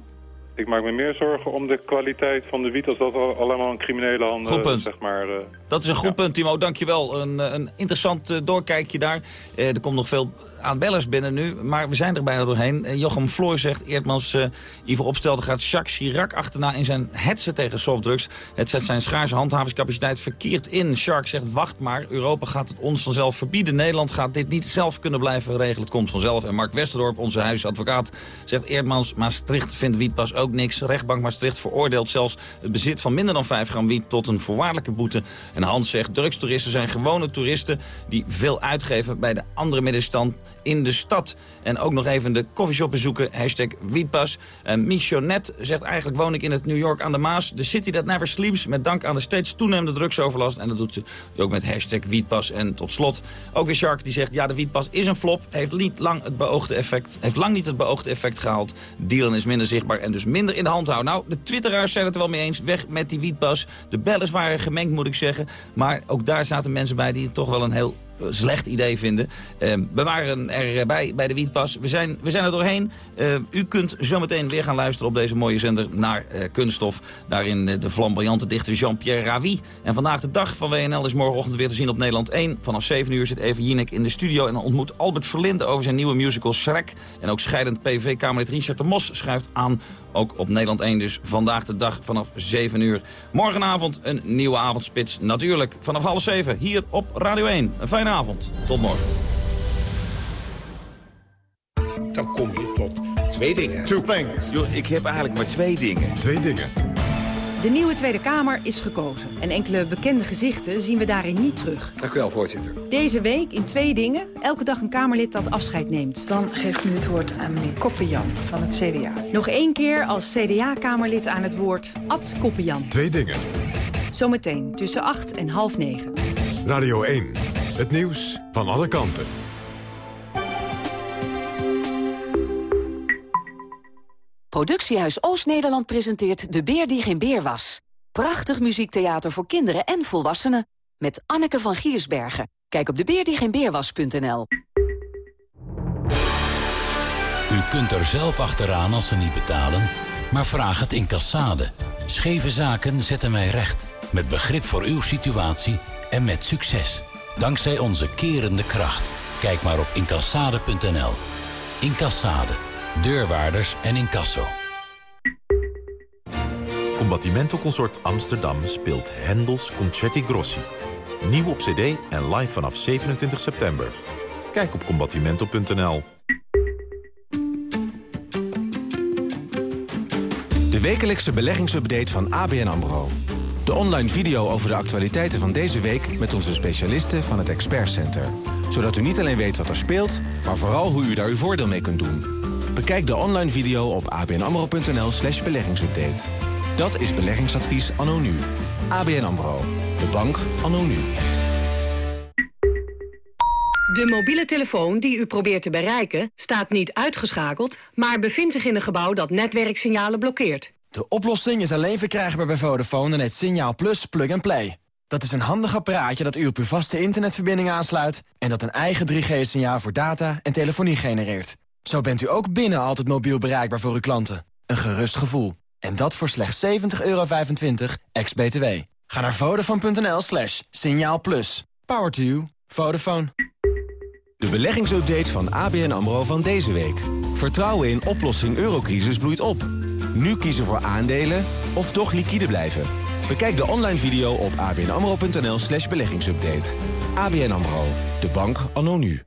Ik maak me meer zorgen om de kwaliteit van de wiet als dat al- allemaal in criminele handen,
Goed punt.
zeg maar... eh,
Dat is een goed punt, Timo. Dankjewel. Een, eh, een interessant doorkijkje daar. Er komt nog veel aanbellers binnen nu, maar we zijn er bijna doorheen. Eh, Jochem Floor zegt, Eerdmans eh Ivo Opstelten gaat Jacques Chirac achterna in zijn hetsen tegen softdrugs. Het zet zijn schaarse handhavingscapaciteit verkeerd in. Shark zegt, wacht maar, Europa gaat het ons vanzelf verbieden. Nederland gaat dit niet zelf kunnen blijven regelen. Het komt vanzelf. En Mark Westerdorp, onze huisadvocaat, zegt Eerdmans, Maastricht vindt wietpas ook niks. Rechtbank Maastricht veroordeelt zelfs het bezit van minder dan 5 gram wiet tot een voorwaardelijke boete. En Hans zegt, drugstoeristen zijn gewone toeristen die veel uitgeven bij de andere middenstand in de stad. En ook nog even de koffieshop bezoeken, hashtag wietpas. En Michonette zegt, eigenlijk woon ik in het New York aan de Maas. De city that never sleeps, met dank aan de steeds toenemende drugsoverlast. En dat doet ze ook met hashtag wietpas. En tot slot ook weer Shark die zegt, ja de wietpas is een flop. Heeft niet lang het beoogde effect, heeft lang niet het beoogde effect gehaald. Dealen is minder zichtbaar en dus minder in de hand houden. Nou, de twitteraars zijn het er wel mee eens. Weg met die wietpas. De bellers waren gemengd, moet ik zeggen. Maar ook daar zaten mensen bij die toch wel een heel eh, slecht idee vinden. Eh, we waren erbij bij de Wietpas. We zijn, we zijn er doorheen. Eh, u kunt zometeen weer gaan luisteren op deze mooie zender naar eh, Kunststof. Daarin eh, de flamboyante dichter Jean-Pierre Ravi. En vandaag de dag van WNL is morgenochtend weer te zien op Nederland 1. Vanaf 7 uur zit Even Jinek in de studio en ontmoet Albert Verlinde over zijn nieuwe musical Shrek. En ook scheidend PV-kamerlid Richard de Mos schuift aan. Ook op Nederland 1 dus vandaag de dag vanaf 7 uur. Morgenavond een nieuwe avondspits. Natuurlijk vanaf half 7 hier op Radio 1. Een fijne avond. Tot morgen.
Dan kom je tot twee dingen.
Two things.
Yo, ik heb eigenlijk maar twee dingen.
Twee dingen.
De nieuwe Tweede Kamer is gekozen. En enkele bekende gezichten zien we daarin niet terug.
Dank u wel, voorzitter.
Deze week in twee dingen. Elke dag een Kamerlid dat afscheid neemt.
Dan geeft nu het woord aan meneer Koppenjan van het CDA.
Nog één keer als CDA-Kamerlid aan het woord Ad Koppenjan.
Twee dingen.
Zometeen tussen acht en half negen.
Radio 1. Het nieuws van alle kanten.
Productiehuis Oost-Nederland presenteert De Beer die geen beer was. Prachtig muziektheater voor kinderen en volwassenen. Met Anneke van Giersbergen. Kijk op debeerdiegeenbeerwas.nl
U kunt er zelf achteraan als ze niet betalen, maar vraag het in Cassade. Scheve zaken zetten wij recht. Met begrip voor uw situatie en met succes. Dankzij onze kerende kracht. Kijk maar op incassade.nl. Incassade. Deurwaarders en incasso.
Combattimento Consort Amsterdam speelt Hendels Concerti Grossi. Nieuw op cd en live vanaf 27 september. Kijk op combattimento.nl.
De wekelijkse beleggingsupdate van ABN AMRO. De online video over de actualiteiten van deze week... met onze specialisten van het Expert Center. Zodat u niet alleen weet wat er speelt... maar vooral hoe u daar uw voordeel mee kunt doen. Bekijk de online video op abnamro.nl slash beleggingsupdate. Dat is beleggingsadvies anno nu. ABN AMRO. De bank anno nu.
De mobiele telefoon die u probeert te bereiken staat niet uitgeschakeld... maar bevindt zich in een gebouw dat netwerksignalen blokkeert.
De oplossing is alleen verkrijgbaar bij Vodafone en heet Signaal Plus Plug and Play. Dat is een handig apparaatje dat u op uw vaste internetverbinding aansluit... en dat een eigen 3G-signaal voor data en telefonie genereert. Zo bent u ook binnen altijd mobiel bereikbaar voor uw klanten. Een gerust gevoel. En dat voor slechts 70,25 euro ex-BTW. Ga naar vodafone.nl slash signaal plus. Power to you. Vodafone.
De beleggingsupdate van ABN AMRO van deze week. Vertrouwen in oplossing eurocrisis bloeit op. Nu kiezen voor aandelen of toch liquide blijven. Bekijk de online video op abnamro.nl slash beleggingsupdate. ABN AMRO, de bank anno nu.